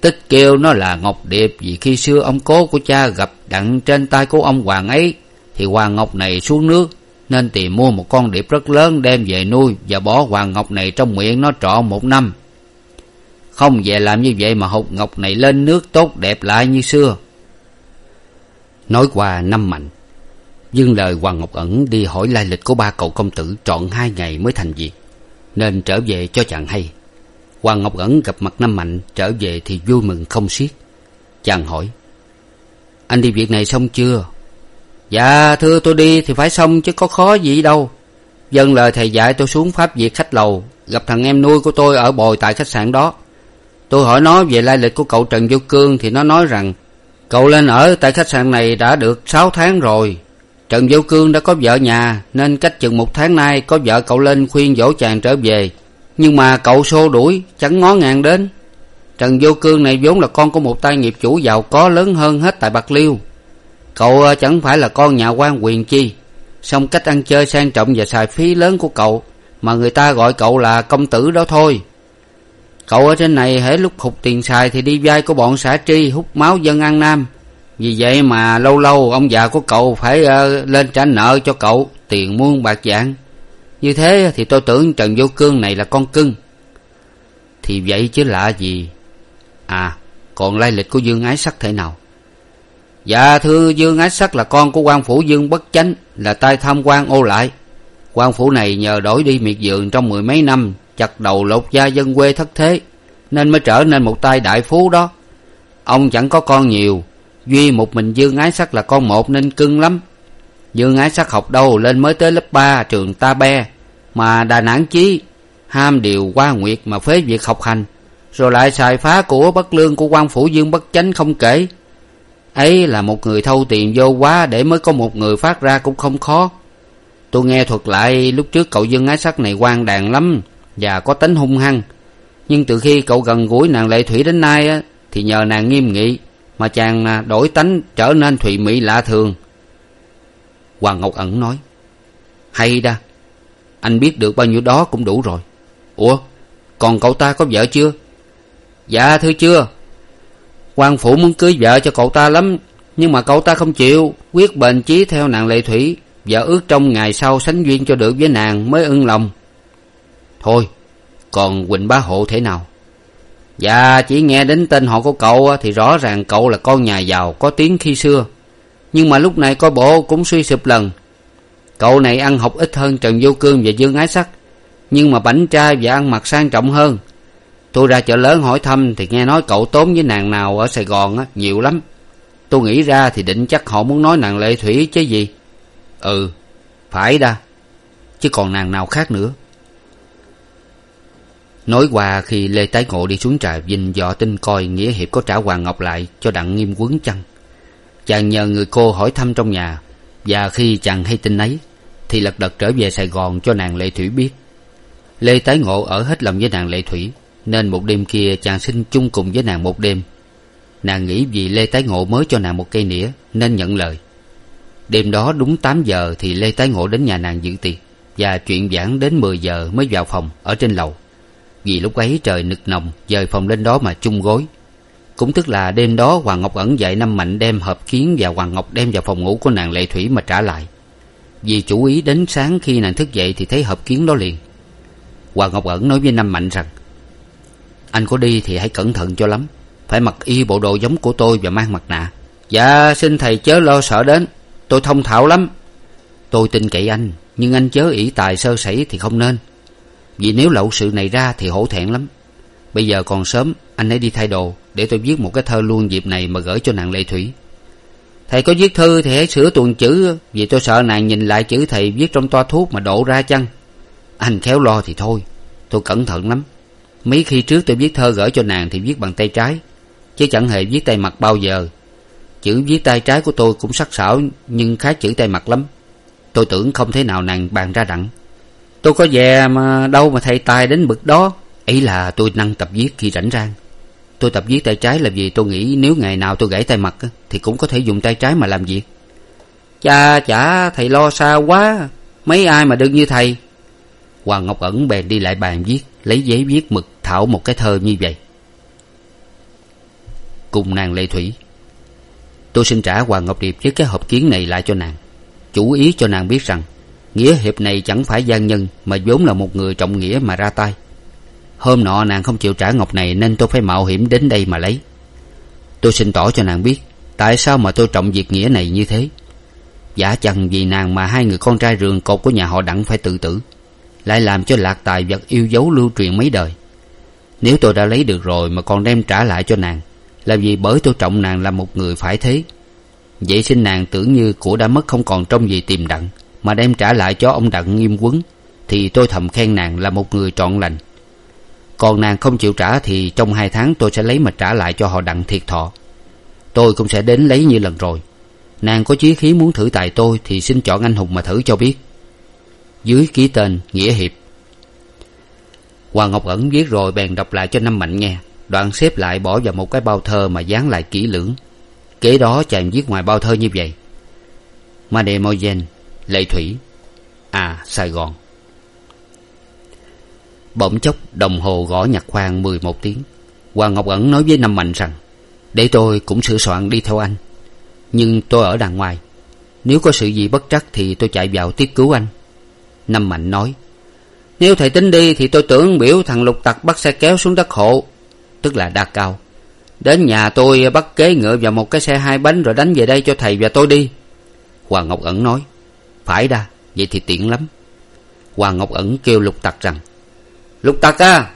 Tích kêu nó là ngọc điệp vì khi xưa ông cố của cha gặp đặng trên tay của ông hoàng ấy, thì hoàng ngọc này xuống nước, nên tìm mua một con điệp rất lớn đem về nuôi và bỏ hoàng ngọc này trong miệng nó trọn một năm. Không về làm như vậy mà hột ngọc này lên nước tốt đẹp lại như xưa. Nói qua năm mạnh dưng lời hoàng ngọc ẩn đi hỏi lai lịch của ba cậu công tử trọn hai ngày mới thành việc, nên trở về cho chàng hay hoàng ngọc ẩn gặp mặt năm mạnh, trở về thì vui mừng không xiết. Chàng hỏi, anh đi việc này xong chưa? Dạ thưa tôi đi thì phải xong chứ có khó gì đâu. Vâng lời thầy dạy tôi xuống pháp việc khách lầu, gặp thằng em nuôi của tôi ở bồi tại khách sạn đó. Tôi hỏi nó về lai lịch của cậu trần vô cương thì nó nói rằng, cậu lên ở tại khách sạn này đã được sáu tháng rồi. Trần vô cương đã có vợ nhà, nên cách chừng một tháng nay có vợ cậu lên khuyên dỗ chàng trở về nhưng mà cậu xô đuổi chẳng ngó ngàng đến. Trần vô cương này vốn là con của một tay nghiệp chủ giàu có lớn hơn hết tại bạc liêu. Cậu ờ, chẳng phải là con nhà quan quyền chi. Song cách ăn chơi sang trọng và xài phí lớn của cậu mà người ta gọi cậu là công tử đó thôi. Cậu ở trên này hễ lúc hụt tiền xài thì đi vay của bọn xã tri hút máu dân an nam. Vì vậy mà lâu lâu ông già của cậu phải uh, lên trả nợ cho cậu tiền muôn bạc dạng như thế thì tôi tưởng trần vô cương này là con cưng. Thì vậy chứ lạ gì. À còn lai lịch của dương ái sắc thế nào? Dạ thưa dương ái sắc là con của quan phủ dương bất chánh, là tay tham quan ô lại. Quan phủ này nhờ đổi đi miệt vườn trong mười mấy năm, chặt đầu lột da dân quê thất thế, nên mới trở nên một tay đại phú đó. Ông chẳng có con nhiều, duy một mình dương ái sắc là con một nên cưng lắm dương ái sắc học đâu lên mới tới lớp ba trường ta be mà đà nản chí ham điều qua nguyệt mà phế việc học hành. Rồi lại xài phá của bất lương của quan phủ dương bất chánh không kể. Ấy là một người thâu tiền vô quá để mới có một người phát ra cũng không khó. Tôi nghe thuật lại lúc trước cậu dương ái sắc này quan đàn lắm và có tính hung hăng. Nhưng từ khi cậu gần gũi nàng lệ thủy đến nay á, thì nhờ nàng nghiêm nghị mà chàng à, đổi tánh trở nên thụy mị lạ thường hoàng ngọc ẩn nói, hay đa, anh biết được bao nhiêu đó cũng đủ rồi. Ủa, còn cậu ta có vợ chưa? Dạ thưa chưa. Quan phủ muốn cưới vợ cho cậu ta lắm, nhưng mà cậu ta không chịu. Quyết bền chí theo nàng lệ thủy, vợ ước trong ngày sau sánh duyên cho được với nàng mới ưng lòng. Thôi, còn quỳnh bá hộ thế nào? Dạ chỉ nghe đến tên họ của cậu thì rõ ràng cậu là con nhà giàu, có tiếng khi xưa nhưng mà lúc này coi bộ cũng suy sụp lần. Cậu này ăn học ít hơn trần vô cương và dương ái sắc. Nhưng mà bảnh trai và ăn mặc sang trọng hơn. Tôi ra chợ lớn hỏi thăm thì nghe nói cậu tốn với nàng nào ở sài gòn á, nhiều lắm. Tôi nghĩ ra thì định chắc họ muốn nói nàng lệ thủy chứ gì. Ừ phải đa. Chứ còn nàng nào khác nữa. Nói qua khi lê tái ngộ đi xuống trà vinh dò tin coi nghĩa hiệp có trả hoàng ngọc lại cho đặng nghiêm quấn chăng chàng nhờ người cô hỏi thăm trong nhà, và khi chàng hay tin ấy, thì lật đật trở về sài gòn cho nàng lệ thủy biết. Lê tái ngộ ở hết lòng với nàng lệ thủy, nên một đêm kia chàng xin chung cùng với nàng một đêm. Nàng nghĩ vì lê tái ngộ mới cho nàng một cây nĩa, nên nhận lời. Đêm đó đúng tám giờ thì lê tái ngộ đến nhà nàng dự tiệc, và chuyện giảng đến mười giờ mới vào phòng ở trên lầu. Vì lúc ấy trời nực nồng, dời phòng lên đó mà chung gối cũng tức là đêm đó hoàng ngọc ẩn dạy năm mạnh đem hợp kiến và hoàng ngọc đem vào phòng ngủ của nàng lệ thủy mà trả lại. Vì chủ ý đến sáng khi nàng thức dậy thì thấy hợp kiến đó liền. Hoàng ngọc ẩn nói với năm mạnh rằng, anh có đi thì hãy cẩn thận cho lắm. Phải mặc y bộ đồ giống của tôi và mang mặt nạ. Dạ xin thầy chớ lo sợ đến. Tôi thông thạo lắm. Tôi tin cậy anh, nhưng anh chớ ỷ tài sơ sẩy thì không nên. Vì nếu lậu sự này ra thì hổ thẹn lắm. Bây giờ còn sớm, anh hãy đi thay đồ để tôi viết một cái thơ luôn dịp này mà gửi cho nàng lệ thủy. Thầy có viết thư thì hãy sửa tuần chữ, vì tôi sợ nàng nhìn lại chữ thầy viết trong toa thuốc mà đổ ra chăng? Anh khéo lo thì thôi, tôi cẩn thận lắm. Mấy khi trước tôi viết thơ gửi cho nàng thì viết bằng tay trái, chứ chẳng hề viết tay mặt bao giờ. Chữ viết tay trái của tôi cũng sắc sảo, nhưng khá chữ tay mặt lắm. Tôi tưởng không thể nào nàng bàn ra đặng. Tôi có về mà đâu mà thầy tài đến bực đó. Ấy là tôi năng tập viết khi rảnh rang tôi tập viết tay trái là vì tôi nghĩ nếu ngày nào tôi gãy tay mặt thì cũng có thể dùng tay trái mà làm việc. Cha chả thầy lo xa quá. Mấy ai mà được như thầy? Hoàng ngọc ẩn bèn đi lại bàn viết, lấy giấy viết mực thảo một cái thơ như vậy. Cùng nàng lệ thủy. Tôi xin trả hoàng ngọc điệp với cái hộp kiến này lại cho nàng. Chủ ý cho nàng biết rằng, nghĩa hiệp này chẳng phải gian nhân, mà vốn là một người trọng nghĩa mà ra tay hôm nọ nàng không chịu trả ngọc này nên tôi phải mạo hiểm đến đây mà lấy. Tôi xin tỏ cho nàng biết tại sao mà tôi trọng việc nghĩa này như thế. Giả chăng vì nàng mà hai người con trai rường cột của nhà họ đặng phải tự tử, lại làm cho lạc tài vật yêu dấu lưu truyền mấy đời. Nếu tôi đã lấy được rồi mà còn đem trả lại cho nàng, là vì bởi tôi trọng nàng là một người phải thế. Vậy xin nàng tưởng như của đã mất không còn trong gì tìm đặng, mà đem trả lại cho ông đặng nghiêm quấn, thì tôi thầm khen nàng là một người trọn lành còn nàng không chịu trả thì trong hai tháng tôi sẽ lấy mà trả lại cho họ đặng thiệt thọ. Tôi cũng sẽ đến lấy như lần rồi. Nàng có chí khí muốn thử tài tôi thì xin chọn anh hùng mà thử cho biết. Dưới ký tên nghĩa hiệp. Hoàng ngọc ẩn viết rồi bèn đọc lại cho năm mạnh nghe. Đoạn xếp lại bỏ vào một cái bao thơ mà dán lại kỹ lưỡng. Kế đó chàng viết ngoài bao thơ như vậy. Mademoiselle lệ thủy. À sài gòn bỗng chốc, đồng hồ gõ nhạc khoang mười một tiếng. Hoàng ngọc ẩn nói với năm mạnh rằng, để tôi cũng sửa soạn đi theo anh. Nhưng tôi ở đàng ngoài. Nếu có sự gì bất trắc thì tôi chạy vào tiếp cứu anh. Năm mạnh nói, nếu thầy tính đi thì tôi tưởng biểu thằng lục tặc bắt xe kéo xuống đất hộ, tức là đa cao. Đến nhà tôi bắt kế ngựa vào một cái xe hai bánh rồi đánh về đây cho thầy và tôi đi. Hoàng ngọc ẩn nói, phải đa vậy thì tiện lắm. Hoàng ngọc ẩn kêu lục tặc rằng lục tặc à?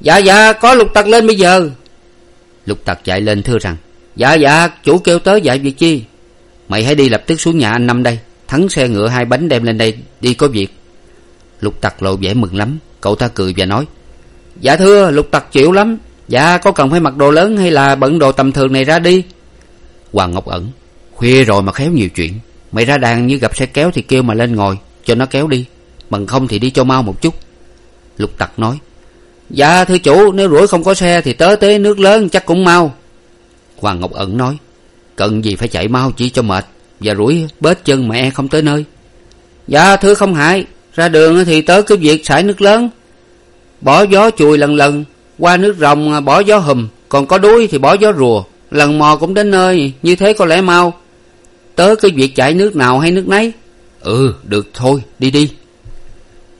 Dạ dạ có lục tặc lên bây giờ. Lục tặc chạy lên thưa rằng dạ dạ chủ kêu tới dạy việc chi? Mày hãy đi lập tức xuống nhà anh năm đây, thắng xe ngựa hai bánh đem lên đây đi có việc. Lục tặc lộ vẻ mừng lắm, cậu ta cười và nói dạ thưa, lục tặc chịu lắm. Dạ có cần phải mặc đồ lớn hay là bận đồ tầm thường này ra đi? Hoàng ngọc ẩn, khuya rồi mà khéo nhiều chuyện. Mày ra đàn như gặp xe kéo thì kêu mà lên ngồi, cho nó kéo đi. Bằng không thì đi cho mau một chút lục tặc nói dạ thưa chủ nếu rủi không có xe thì tớ tế nước lớn chắc cũng mau. Hoàng ngọc ẩn nói cần gì phải chạy mau chỉ cho mệt và rủi bết chân mà e không tới nơi. Dạ thưa không hại ra đường thì tớ cứ việc xài nước lớn. Bỏ gió chùi lần lần qua nước rồng bỏ gió hùm còn có đuối thì bỏ gió rùa lần mò cũng đến nơi như thế có lẽ mau. Tớ cứ việc chạy nước nào hay nước nấy. Ừ được thôi đi đi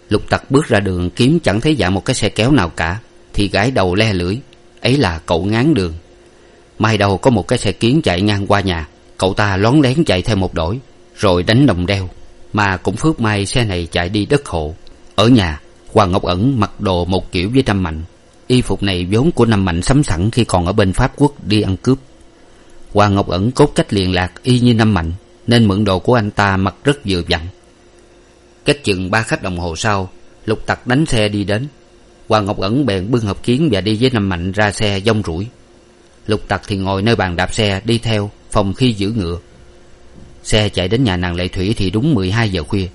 lục tặc bước ra đường kiếm chẳng thấy dạ một cái xe kéo nào cả, thì gãi đầu le lưỡi, ấy là cậu ngán đường. Mai đầu có một cái xe kiến chạy ngang qua nhà, cậu ta lón lén chạy theo một đổi, rồi đánh đồng đeo. Mà cũng phước may xe này chạy đi đất hộ. Ở nhà hoàng ngọc ẩn mặc đồ một kiểu với năm mạnh. Y phục này vốn của năm mạnh sắm sẵn khi còn ở bên pháp quốc đi ăn cướp. Hoàng ngọc ẩn cốt cách liền lạc y như năm mạnh, nên mượn đồ của anh ta mặc rất vừa vặn cách chừng ba khách đồng hồ sau, lục tặc đánh xe đi đến. Hoàng ngọc ẩn bèn bưng hộp kiến và đi với năm mạnh ra xe dông rủi. Lục tặc thì ngồi nơi bàn đạp xe, đi theo, phòng khi giữ ngựa. Xe chạy đến nhà nàng lệ thủy thì đúng mười hai giờ khuya.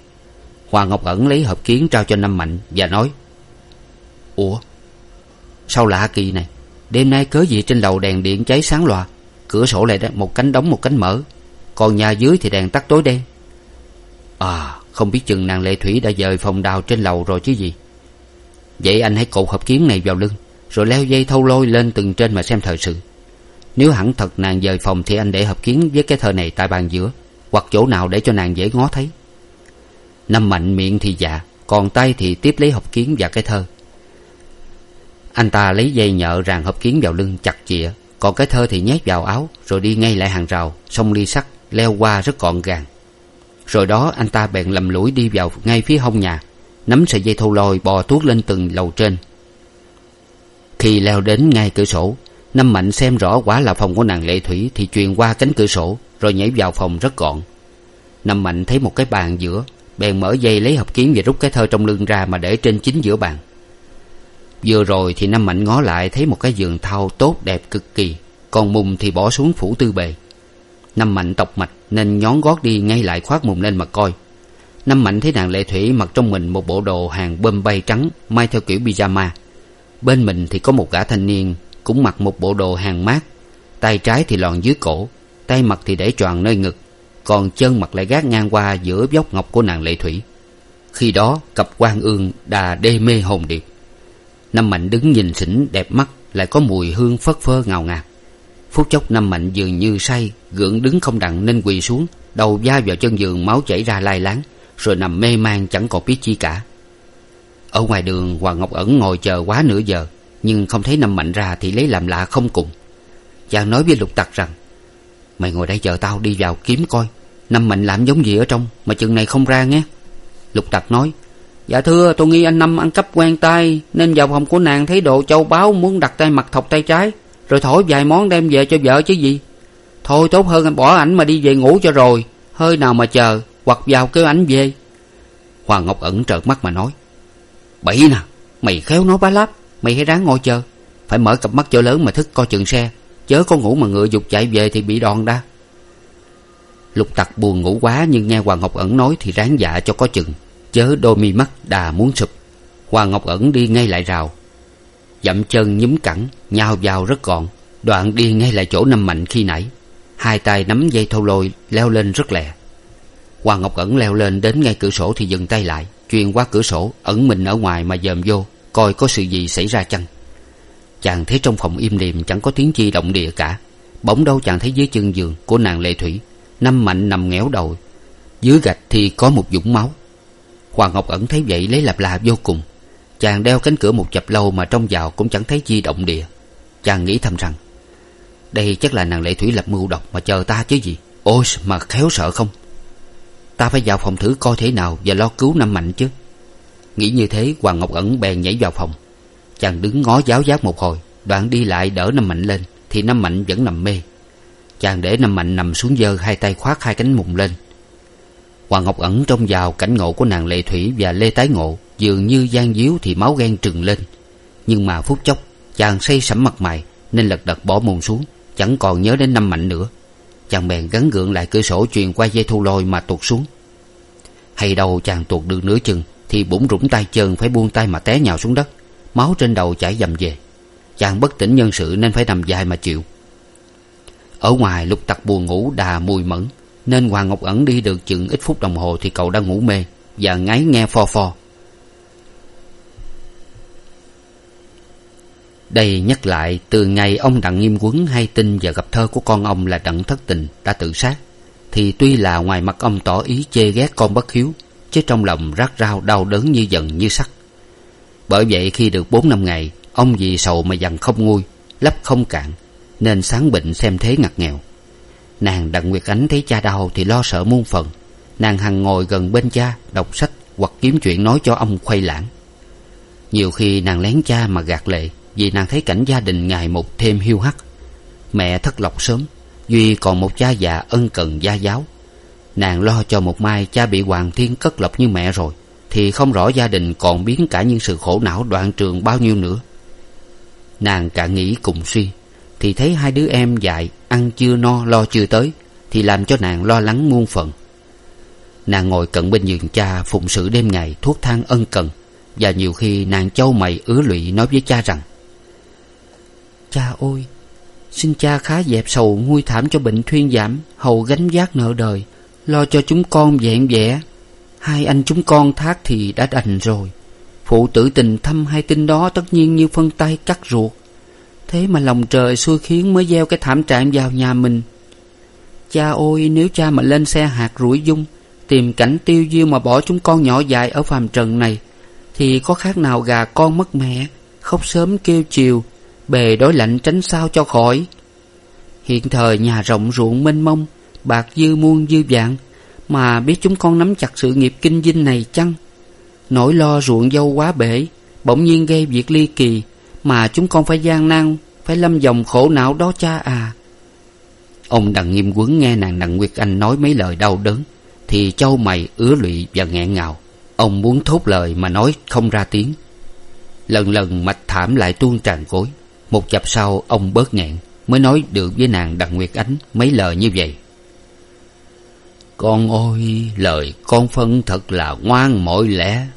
Hoàng ngọc ẩn lấy hộp kiến trao cho năm mạnh và nói, ủa, sao lạ kỳ này? Đêm nay cớ gì trên lầu đèn điện cháy sáng loà? Cửa sổ lại một cánh đóng, một cánh mở. Còn nhà dưới thì đèn tắt tối đen. À không biết chừng nàng lệ thủy đã dời phòng đào trên lầu rồi chứ gì. Vậy anh hãy cột hộp kiến này vào lưng, rồi leo dây thâu lôi lên từng trên mà xem thời sự. Nếu hẳn thật nàng dời phòng thì anh để hộp kiến với cái thơ này tại bàn giữa, hoặc chỗ nào để cho nàng dễ ngó thấy. Năm mạnh miệng thì dạ còn tay thì tiếp lấy hộp kiến và cái thơ. Anh ta lấy dây nhợ ràng hộp kiến vào lưng, chặt chịa còn cái thơ thì nhét vào áo, rồi đi ngay lại hàng rào xông ly sắt, leo qua rất gọn gàng rồi đó anh ta bèn lầm lũi đi vào ngay phía hông nhà, nắm sợi dây thâu lôi bò tuốt lên từng lầu trên. Khi leo đến ngay cửa sổ, năm mạnh xem rõ quả là phòng của nàng lệ thủy thì truyền qua cánh cửa sổ, rồi nhảy vào phòng rất gọn. Năm mạnh thấy một cái bàn giữa, bèn mở dây lấy hộp kiếm và rút cái thơ trong lưng ra mà để trên chính giữa bàn. Vừa rồi thì năm mạnh ngó lại thấy một cái giường thau tốt đẹp cực kỳ, còn mùng thì bỏ xuống phủ tư bề. Năm mạnh tọc mạch nên nhón gót đi ngay lại khoác mùng lên mà coi. Năm mạnh thấy nàng lệ thủy mặc trong mình một bộ đồ hàng bơm bay trắng, may theo kiểu pyjama. Bên mình thì có một gã thanh niên, cũng mặc một bộ đồ hàng mát. Tay trái thì lòn dưới cổ, tay mặt thì để choàng nơi ngực, còn chân mặt lại gác ngang qua giữa vóc ngọc của nàng lệ thủy. Khi đó, cặp quan ương đà đê mê hồn điệp. Năm mạnh đứng nhìn xỉn, đẹp mắt, lại có mùi hương phất phơ ngào ngạt phút chốc năm mạnh dường như say, gượng đứng không đặng nên quỳ xuống, đầu va vào chân giường máu chảy ra lai láng, rồi nằm mê man chẳng còn biết chi cả. Ở ngoài đường, hoàng ngọc ẩn ngồi chờ quá nửa giờ, nhưng không thấy năm mạnh ra thì lấy làm lạ không cùng. Chàng nói với lục tặc rằng, mày ngồi đây chờ tao đi vào kiếm coi, năm mạnh làm giống gì ở trong mà chừng này không ra nghe. Lục tặc nói dạ thưa, tôi nghi anh năm ăn cắp quen tay, nên vào phòng của nàng thấy đồ châu báu muốn đặt tay mặt thọc tay trái rồi thổi vài món đem về cho vợ chứ gì. Thôi tốt hơn anh bỏ ảnh mà đi về ngủ cho rồi. Hơi nào mà chờ, hoặc vào kêu ảnh về. Hoàng ngọc ẩn trợn mắt mà nói. Bậy nè, mày khéo nói bá láp, mày hãy ráng ngồi chờ. Phải mở cặp mắt cho lớn mà thức coi chừng xe. Chớ có ngủ mà ngựa dục chạy về thì bị đòn đa. Lục tặc buồn ngủ quá nhưng nghe hoàng ngọc ẩn nói thì ráng dạ cho có chừng. Chớ đôi mi mắt đà muốn sụp. Hoàng ngọc ẩn đi ngay lại rào dậm chân nhúm cẳng nhào vào rất gọn. Đoạn đi ngay lại chỗ năm mạnh khi nãy. Hai tay nắm dây thâu lôi, leo lên rất lẹ. Hoàng ngọc ẩn leo lên đến ngay cửa sổ thì dừng tay lại chuyên qua cửa sổ, ẩn mình ở ngoài mà dòm vô, coi có sự gì xảy ra chăng. Chàng thấy trong phòng im lìm chẳng có tiếng chi động địa cả. Bỗng đâu chàng thấy dưới chân giường của nàng lệ thủy, năm mạnh nằm nghẽo đầu. Dưới gạch thì có một vũng máu. Hoàng ngọc ẩn thấy vậy lấy lạp là vô cùng chàng đeo cánh cửa một chập lâu mà trông vào cũng chẳng thấy chi động địa. Chàng nghĩ thầm rằng, đây chắc là nàng lệ thủy lập mưu độc mà chờ ta chứ gì? Ôi, mà khéo sợ không? Ta phải vào phòng thử coi thế nào và lo cứu năm mạnh chứ. Nghĩ như thế, hoàng ngọc ẩn bèn nhảy vào phòng. Chàng đứng ngó giáo giác một hồi, đoạn đi lại đỡ năm mạnh lên, thì năm mạnh vẫn nằm mê. Chàng để năm mạnh nằm xuống giơ hai tay khoác hai cánh mùng lên. Hoàng ngọc ẩn trông vào cảnh ngộ của nàng lệ thủy và lê tái ngộ dường như gian díu thì máu ghen trừng lên. Nhưng mà phút chốc, chàng say sẩm mặt mày, nên lật đật bỏ mồm xuống, chẳng còn nhớ đến năm mạnh nữa. Chàng bèn gắn gượng lại cửa sổ truyền qua dây thu lôi mà tuột xuống. Hay đâu chàng tuột được nửa chừng, thì bủn rủng tay chân phải buông tay mà té nhào xuống đất. Máu trên đầu chảy dầm về. Chàng bất tỉnh nhân sự nên phải nằm dài mà chịu. Ở ngoài lục tặc buồn ngủ đà mùi mẫn, nên hoàng ngọc ẩn đi được chừng ít phút đồng hồ thì cậu đã ngủ mê và ngáy nghe pho pho. Đây nhắc lại, từ ngày ông đặng nghiêm quấn hay tin và gặp thơ của con ông là đặng thất tình đã tự sát, thì tuy là ngoài mặt ông tỏ ý chê ghét con bất hiếu, chứ trong lòng rát rao đau đớn như dần như sắt. Bởi vậy khi được bốn năm ngày, ông vì sầu mà dằn không nguôi, lấp không cạn, nên sáng bệnh xem thế ngặt nghèo. Nàng đặng nguyệt ánh thấy cha đau thì lo sợ muôn phần. Nàng hằng ngồi gần bên cha, đọc sách hoặc kiếm chuyện nói cho ông khuây lãng. Nhiều khi nàng lén cha mà gạt lệ vì nàng thấy cảnh gia đình ngày một thêm hiu hắt. Mẹ thất lộc sớm, duy còn một cha già ân cần gia giáo. Nàng lo cho một mai cha bị hoàng thiên cất lộc như mẹ rồi, thì không rõ gia đình còn biến cả những sự khổ não đoạn trường bao nhiêu nữa. Nàng càng nghĩ cùng suy, thì thấy hai đứa em dạy ăn chưa no lo chưa tới, thì làm cho nàng lo lắng muôn phần. Nàng ngồi cận bên giường cha phụng sự đêm ngày thuốc thang ân cần, và nhiều khi nàng châu mày ứa lụy nói với cha rằng cha ôi, xin cha khá dẹp sầu nguôi thảm cho bệnh thuyên giảm, hầu gánh giác nợ đời, lo cho chúng con vẹn vẽ hai anh chúng con thác thì đã đành rồi. Phụ tử tình thăm hai tin đó tất nhiên như phân tay cắt ruột. Thế mà lòng trời xui khiến mới gieo cái thảm trạng vào nhà mình. Cha ôi, nếu cha mà lên xe hạt rủi dung, tìm cảnh tiêu diêu mà bỏ chúng con nhỏ dại ở phàm trần này, thì có khác nào gà con mất mẹ, khóc sớm kêu chiều bề đối lạnh tránh sao cho khỏi. Hiện thời nhà rộng ruộng mênh mông, bạc dư muôn dư vạn, mà biết chúng con nắm chặt sự nghiệp kinh dinh này chăng? Nỗi lo ruộng dâu quá bể, bỗng nhiên gây việc ly kỳ, mà chúng con phải gian nan, phải lâm dòng khổ não đó cha à. Ông đặng nghiêm quấn nghe nàng đặng nguyệt anh nói mấy lời đau đớn, thì châu mày ứa lụy và nghẹn ngào. Ông muốn thốt lời mà nói không ra tiếng. Lần lần mạch thảm lại tuôn tràn gối một chập sau, ông bớt nghẹn, mới nói được với nàng đặng nguyệt ánh mấy lời như vậy. Con ôi lời con phân thật là ngoan mọi lẽ.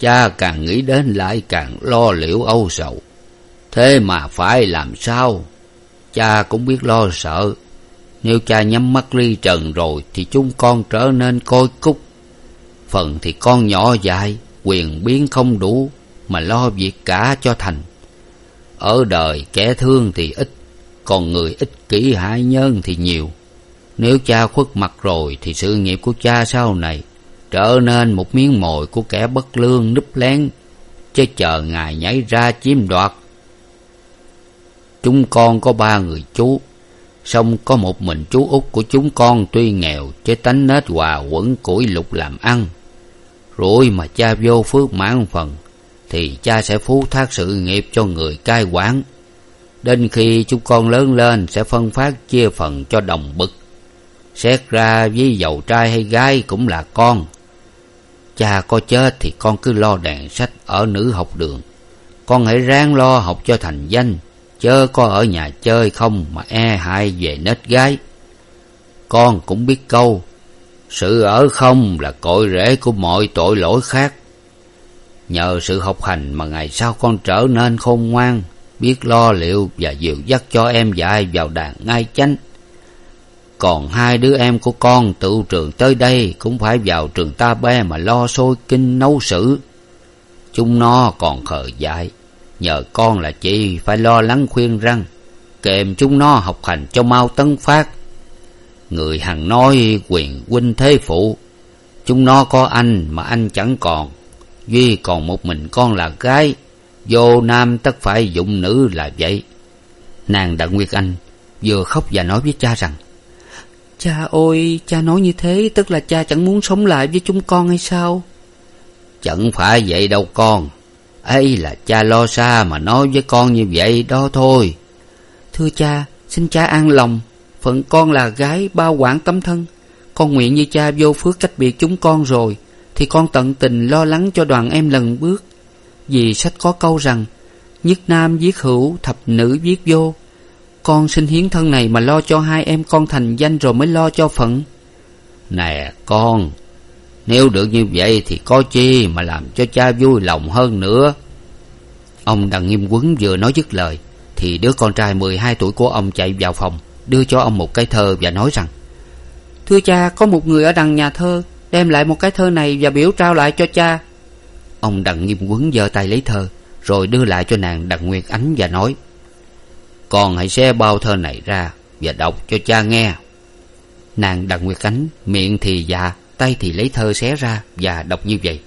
Cha càng nghĩ đến lại càng lo liệu âu sầu. Thế mà phải làm sao? Cha cũng biết lo sợ. Nếu cha nhắm mắt ly trần rồi thì chúng con trở nên coi cúc. Phần thì con nhỏ dại, quyền biến không đủ, mà lo việc cả cho thành ở đời kẻ thương thì ít, còn người ích kỷ hại nhân thì nhiều. Nếu cha khuất mặt rồi thì sự nghiệp của cha sau này trở nên một miếng mồi của kẻ bất lương núp lén, chứ chờ ngài nhảy ra chiếm đoạt. Chúng con có ba người chú, song có một mình chú út của chúng con tuy nghèo chứ tánh nết hòa quẩn củi lục làm ăn. Rồi mà cha vô phước mãn phần thì cha sẽ phú thác sự nghiệp cho người cai quản. Đến khi chúng con lớn lên, sẽ phân phát chia phần cho đồng bực. Xét ra với giàu trai hay gái cũng là con. Cha có chết thì con cứ lo đèn sách ở nữ học đường. Con hãy ráng lo học cho thành danh. Chớ có ở nhà chơi không mà e hại về nết gái. Con cũng biết câu, sự ở không là cội rễ của mọi tội lỗi khác nhờ sự học hành mà ngày sau con trở nên khôn ngoan, biết lo liệu và dìu dắt cho em dạy vào đàn ngay chánh. Còn hai đứa em của con tự trường tới đây cũng phải vào trường ta be mà lo sôi kinh nấu sử. Chúng nó còn khờ dại, nhờ con là chị phải lo lắng khuyên răng, kèm chúng nó học hành cho mau tấn phát. Người hằng nói quyền huynh thế phụ, chúng nó có anh mà anh chẳng còn duy còn một mình con là gái. Vô nam tất phải dụng nữ là vậy. Nàng đặng nguyệt anh vừa khóc và nói với cha rằng cha ôi cha nói như thế tức là cha chẳng muốn sống lại với chúng con hay sao? Chẳng phải vậy đâu con. Ấy là cha lo xa mà nói với con như vậy đó thôi. Thưa cha xin cha an lòng. Phận con là gái bao quản tấm thân. Con nguyện như cha vô phước cách biệt chúng con rồi thì con tận tình lo lắng cho đoàn em lần bước. Vì sách có câu rằng nhất nam viết hữu thập nữ viết vô. Con xin hiến thân này mà lo cho hai em con thành danh rồi mới lo cho phận. Nè con nếu được như vậy thì có chi mà làm cho cha vui lòng hơn nữa. Ông đặng nghiêm quấn vừa nói dứt lời thì đứa con trai mười hai tuổi của ông chạy vào phòng đưa cho ông một cái thơ và nói rằng thưa cha có một người ở đằng nhà thơ đem lại một cái thơ này và biểu trao lại cho cha. Ông đặng nghiêm quấn giơ tay lấy thơ rồi đưa lại cho nàng đặng nguyệt ánh và nói con hãy xé bao thơ này ra và đọc cho cha nghe. Nàng đặng nguyệt ánh miệng thì dạ tay thì lấy thơ xé ra và đọc như vậy.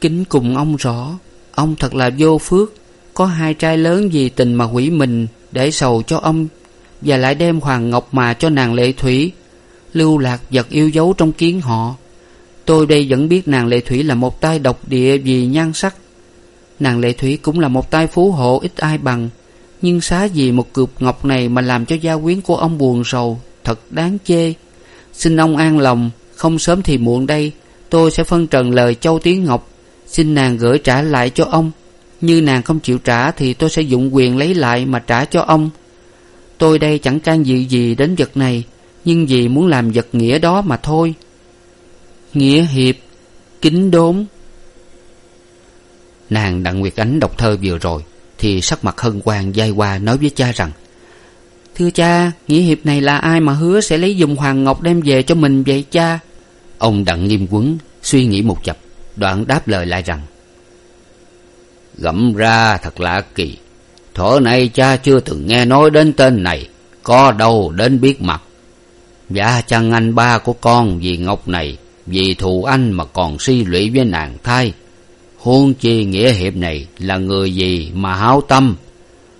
Kính cùng ông rõ ông thật là vô phước có hai trai lớn vì tình mà hủy mình để sầu cho ông và lại đem hoàng ngọc mà cho nàng lệ thủy lưu lạc vật yêu dấu trong kiến họ. Tôi đây vẫn biết nàng lệ thủy là một tay độc địa vì nhan sắc. Nàng lệ thủy cũng là một tay phú hộ ít ai bằng, nhưng xá gì một cược ngọc này mà làm cho gia quyến của ông buồn rầu, thật đáng chê. Xin ông an lòng, không sớm thì muộn đây, tôi sẽ phân trần lời châu tiến ngọc. Xin nàng gửi trả lại cho ông. Như nàng không chịu trả thì tôi sẽ dụng quyền lấy lại mà trả cho ông. Tôi đây chẳng can dự gì đến vật này nhưng vì muốn làm vật nghĩa đó mà thôi. Nghĩa hiệp, kính đốn. Nàng đặng nguyệt ánh đọc thơ vừa rồi, thì sắc mặt hân hoan dai qua nói với cha rằng, thưa cha, nghĩa hiệp này là ai mà hứa sẽ lấy dùng hoàng ngọc đem về cho mình vậy cha? Ông đặng nghiêm quấn suy nghĩ một chập, đoạn đáp lời lại rằng, gẫm ra thật lạ kỳ. Thuở nay cha chưa từng nghe nói đến tên này, có đâu đến biết mặt dạ chăng anh ba của con vì ngọc này, vì thù anh mà còn suy lụy với nàng thai huống chi nghĩa hiệp này là người gì mà háo tâm?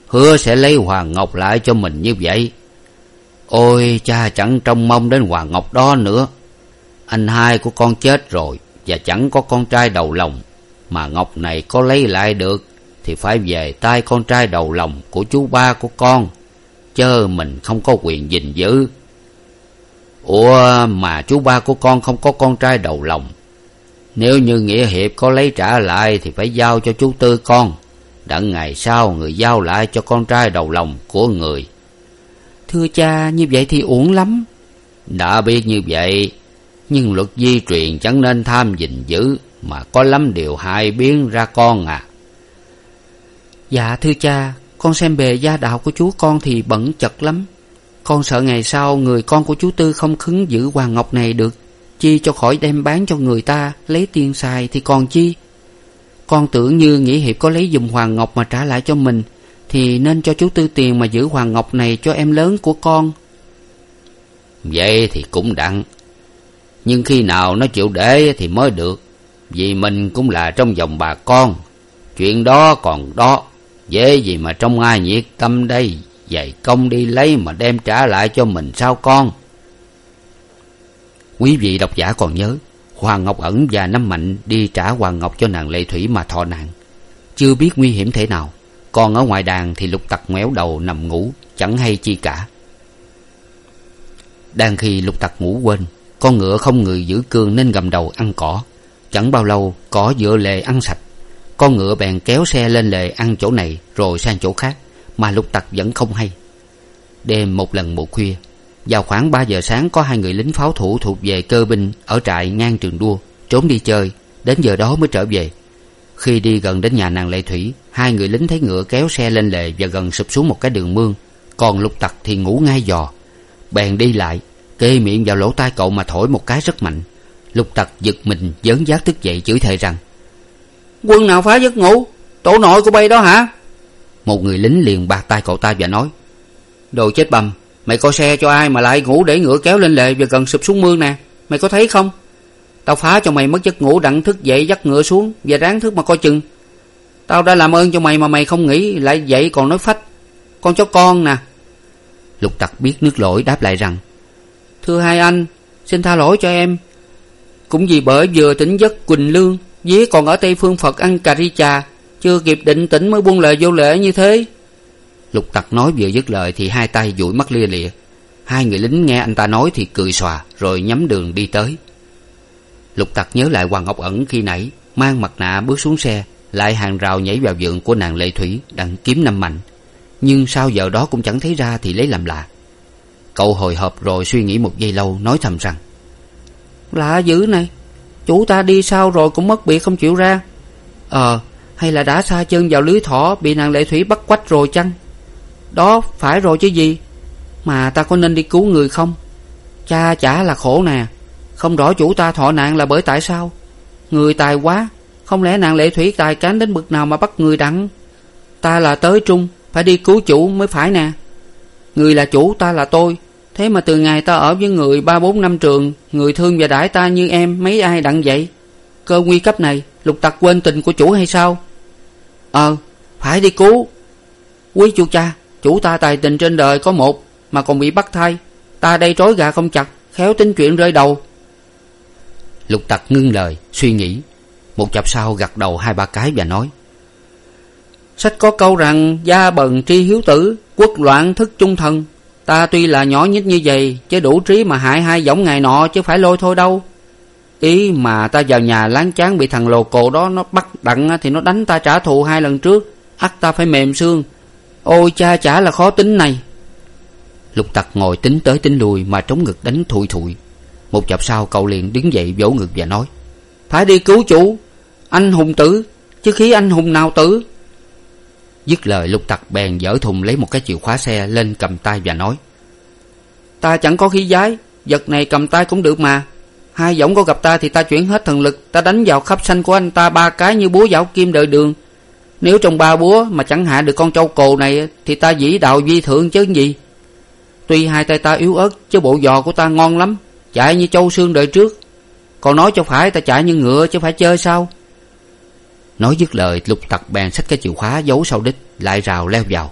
Hứa sẽ lấy hoàng ngọc lại cho mình như vậy. Ôi, cha chẳng trông mong đến hoàng ngọc đó nữa. Anh hai của con chết rồi và chẳng có con trai đầu lòng. Mà ngọc này có lấy lại được thì phải về tay con trai đầu lòng của chú ba của con. Chớ mình không có quyền gìn giữ ủa mà chú ba của con không có con trai đầu lòng. Nếu như nghĩa hiệp có lấy trả lại thì phải giao cho chú tư con. Đặng ngày sau người giao lại cho con trai đầu lòng của người. Thưa cha như vậy thì uổng lắm. Đã biết như vậy nhưng luật di truyền chẳng nên tham gìn giữ mà có lắm điều hại biến ra con à. Dạ thưa cha con xem bề gia đạo của chú con thì bẩn chật lắm con sợ ngày sau người con của chú tư không khứng giữ hoàng ngọc này được. Chi cho khỏi đem bán cho người ta, lấy tiền xài thì còn chi? Con tưởng như nghĩa hiệp có lấy dùm hoàng ngọc mà trả lại cho mình, thì nên cho chú tư tiền mà giữ hoàng ngọc này cho em lớn của con. Vậy thì cũng đặng. Nhưng khi nào nó chịu để thì mới được, vì mình cũng là trong dòng bà con. Chuyện đó còn đó, dễ gì mà trong ai nhiệt tâm đây? Vậy công đi lấy mà đem trả lại cho mình sao con? Quý vị độc giả còn nhớ hoàng ngọc ẩn và năm mạnh đi trả hoàng ngọc cho nàng lệ thủy mà thọ nạn. Chưa biết nguy hiểm thế nào, còn ở ngoài đàn thì lục tặc ngoéo đầu nằm ngủ, chẳng hay chi cả. Đang khi lục tặc ngủ quên, con ngựa không người giữ cương nên gầm đầu ăn cỏ. Chẳng bao lâu, cỏ dựa lề ăn sạch. Con ngựa bèn kéo xe lên lề ăn chỗ này rồi sang chỗ khác mà lục tặc vẫn không hay. Đêm một lần một khuya, vào khoảng ba giờ sáng, có hai người lính pháo thủ thuộc về cơ binh ở trại ngang trường đua trốn đi chơi, đến giờ đó mới trở về. Khi đi gần đến nhà nàng lệ thủy, hai người lính thấy ngựa kéo xe lên lề và gần sụp xuống một cái đường mương, còn lục tặc thì ngủ ngay giò. Bèn đi lại, kê miệng vào lỗ tai cậu mà thổi một cái rất mạnh. Lục tặc giật mình, dớn giác thức dậy chửi thề rằng, quân nào phá giấc ngủ? Tổ nội của bay đó hả? Một người lính liền bạt tay cậu ta và nói, đồ chết bầm, mày coi xe cho ai mà lại ngủ để ngựa kéo lên lề và gần sụp xuống mương nè, mày có thấy không? Tao phá cho mày mất giấc ngủ đặng thức dậy dắt ngựa xuống và ráng thức mà coi chừng. Tao đã làm ơn cho mày mà mày không nghĩ, lại dậy còn nói phách. Con chó con nè. Lục tặc biết nước lỗi đáp lại rằng, thưa hai anh, xin tha lỗi cho em. Cũng vì bởi vừa tỉnh giấc quỳnh lương, vía còn ở tây phương phật ăn cà ri trà chưa kịp định tĩnh mới buông lời vô lễ như thế. Lục tặc nói vừa dứt lời thì hai tay dụi mắt lia lịa. Hai người lính nghe anh ta nói thì cười xòa, rồi nhắm đường đi tới. Lục tặc nhớ lại hoàng ngọc ẩn khi nãy, mang mặt nạ bước xuống xe, lại hàng rào nhảy vào vườn của nàng lệ thủy đặng kiếm năm mạnh nhưng sao giờ đó cũng chẳng thấy ra thì lấy làm lạ. Cậu hồi hộp rồi suy nghĩ một giây lâu, nói thầm rằng, lạ dữ này chủ ta đi sao rồi cũng mất biệt không chịu ra? Ờ hay là đã xa chân vào lưới thỏ bị nàng lệ thủy bắt quách rồi chăng? Đó phải rồi chứ gì? Mà ta có nên đi cứu người không? Cha chả là khổ nè. Không rõ chủ ta thọ nạn là bởi tại sao? Người tài quá. Không lẽ nàng lệ thủy tài cán đến bực nào mà bắt người đặng? Ta là tới trung, phải đi cứu chủ mới phải nè. Người là chủ, ta là tôi. Thế mà từ ngày ta ở với người ba bốn năm trường, người thương và đãi ta như em, mấy ai đặng vậy? Cơ nguy cấp này, lục tặc quên tình của chủ hay sao? Ờ phải đi cứu. Quý chu cha, chủ ta tài tình trên đời có một mà còn bị bắt thai. Ta đây trói gà không chặt, khéo tính chuyện rơi đầu. Lục tặc ngưng lời, suy nghĩ. Một chập sau gật đầu hai ba cái và nói, sách có câu rằng gia bần tri hiếu tử, quốc loạn thức trung thần. Ta tuy là nhỏ nhít như vậy, chứ đủ trí mà hại hai giống ngày nọ chứ phải lôi thôi đâu ý mà ta vào nhà láng chán bị thằng lồ cồ đó nó bắt đặng thì nó đánh ta trả thù hai lần trước. Ắt ta phải mềm xương. Ôi cha, chả là khó tính này. Lục tặc ngồi tính tới tính lui mà trống ngực đánh thụi thụi. Một chập sau cậu liền đứng dậy vỗ ngực và nói, phải đi cứu chủ, anh hùng tử, chứ khí anh hùng nào tử? Dứt lời, lục tặc bèn dở thùng lấy một cái chìa khóa xe lên cầm tay và nói, ta chẳng có khí giái, vật này cầm tay cũng được mà hai võng có gặp ta thì ta chuyển hết thần lực, ta đánh vào khắp xanh của anh ta ba cái như búa dạo kim đợi đường. Nếu trong ba búa mà chẳng hạ được con trâu cồ này, thì ta dĩ đạo vi thượng chứ gì? Tuy hai tay ta yếu ớt, chứ bộ giò của ta ngon lắm chạy như châu xương đời trước. Còn nói cho phải ta chạy như ngựa chứ phải chơi sao? Nói dứt lời, lục tặc bèn xách cái chìa khóa giấu sau đít, lại rào leo vào.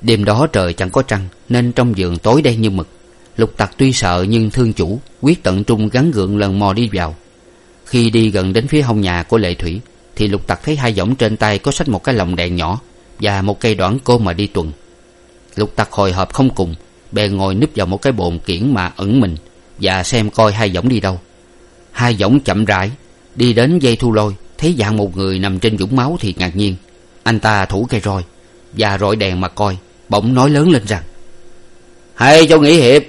Đêm đó trời chẳng có trăng, nên trong giường tối đen như mực lục tặc tuy sợ nhưng thương chủ, quyết tận trung gắn gượng lần mò đi vào. Khi đi gần đến phía hông nhà của lệ thủy, thì lục tặc thấy hai võng trên tay có xách một cái lồng đèn nhỏ và một cây đoạn cô mà đi tuần. Lục tặc hồi hộp không cùng, bèn ngồi núp vào một cái bồn kiển mà ẩn mình và xem coi hai võng đi đâu. Hai võng chậm rãi, đi đến dây thu lôi, thấy dạng một người nằm trên vũng máu thì ngạc nhiên. Anh ta thủ cây roi và rọi đèn mà coi, bỗng nói lớn lên rằng hay cho nghĩ hiệp.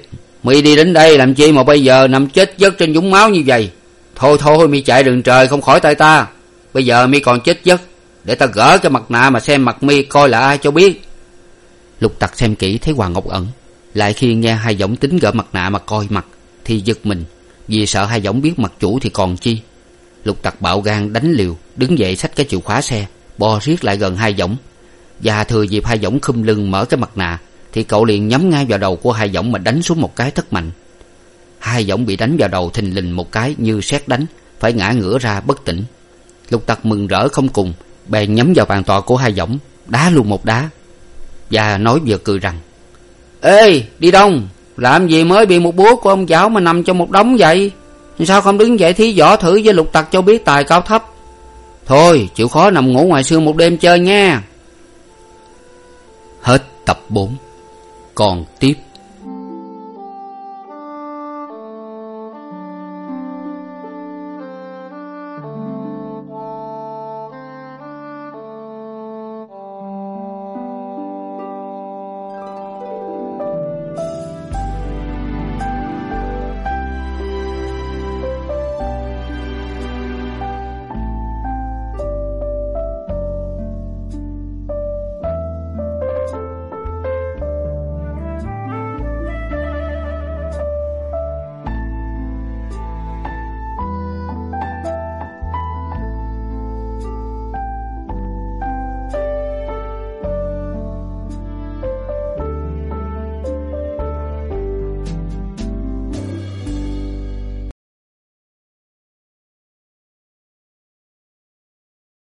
Mi đi đến đây làm chi mà bây giờ nằm chết giấc trên vũng máu như vậy? Thôi thôi mi chạy đường trời không khỏi tay ta. Bây giờ mi còn chết giấc. Để ta gỡ cái mặt nạ mà xem mặt mi coi là ai cho biết. Lục tặc xem kỹ thấy hoàng ngọc ẩn. Lại khi nghe hai giọng tính gỡ mặt nạ mà coi mặt, thì giật mình. Vì sợ hai giọng biết mặt chủ thì còn chi? Lục tặc bạo gan đánh liều, đứng dậy xách cái chìa khóa xe bo riết lại gần hai giọng. Và thừa dịp hai giọng khum lưng mở cái mặt nạ thì cậu liền nhắm ngay vào đầu của hai võng mà đánh xuống một cái thất mạnh. Hai võng bị đánh vào đầu thình lình một cái như sét đánh, phải ngã ngửa ra bất tỉnh. Lục tặc mừng rỡ không cùng, bèn nhắm vào bàn tọa của hai võng, đá luôn một đá. Và nói vừa cười rằng, ê, đi đông, làm gì mới bị một búa của ông giáo mà nằm trong một đống vậy? Sao không đứng dậy thí võ thử với lục tặc cho biết tài cao thấp? Thôi, chịu khó nằm ngủ ngoài sương một đêm chơi nha. Hết tập bốn còn tiếp.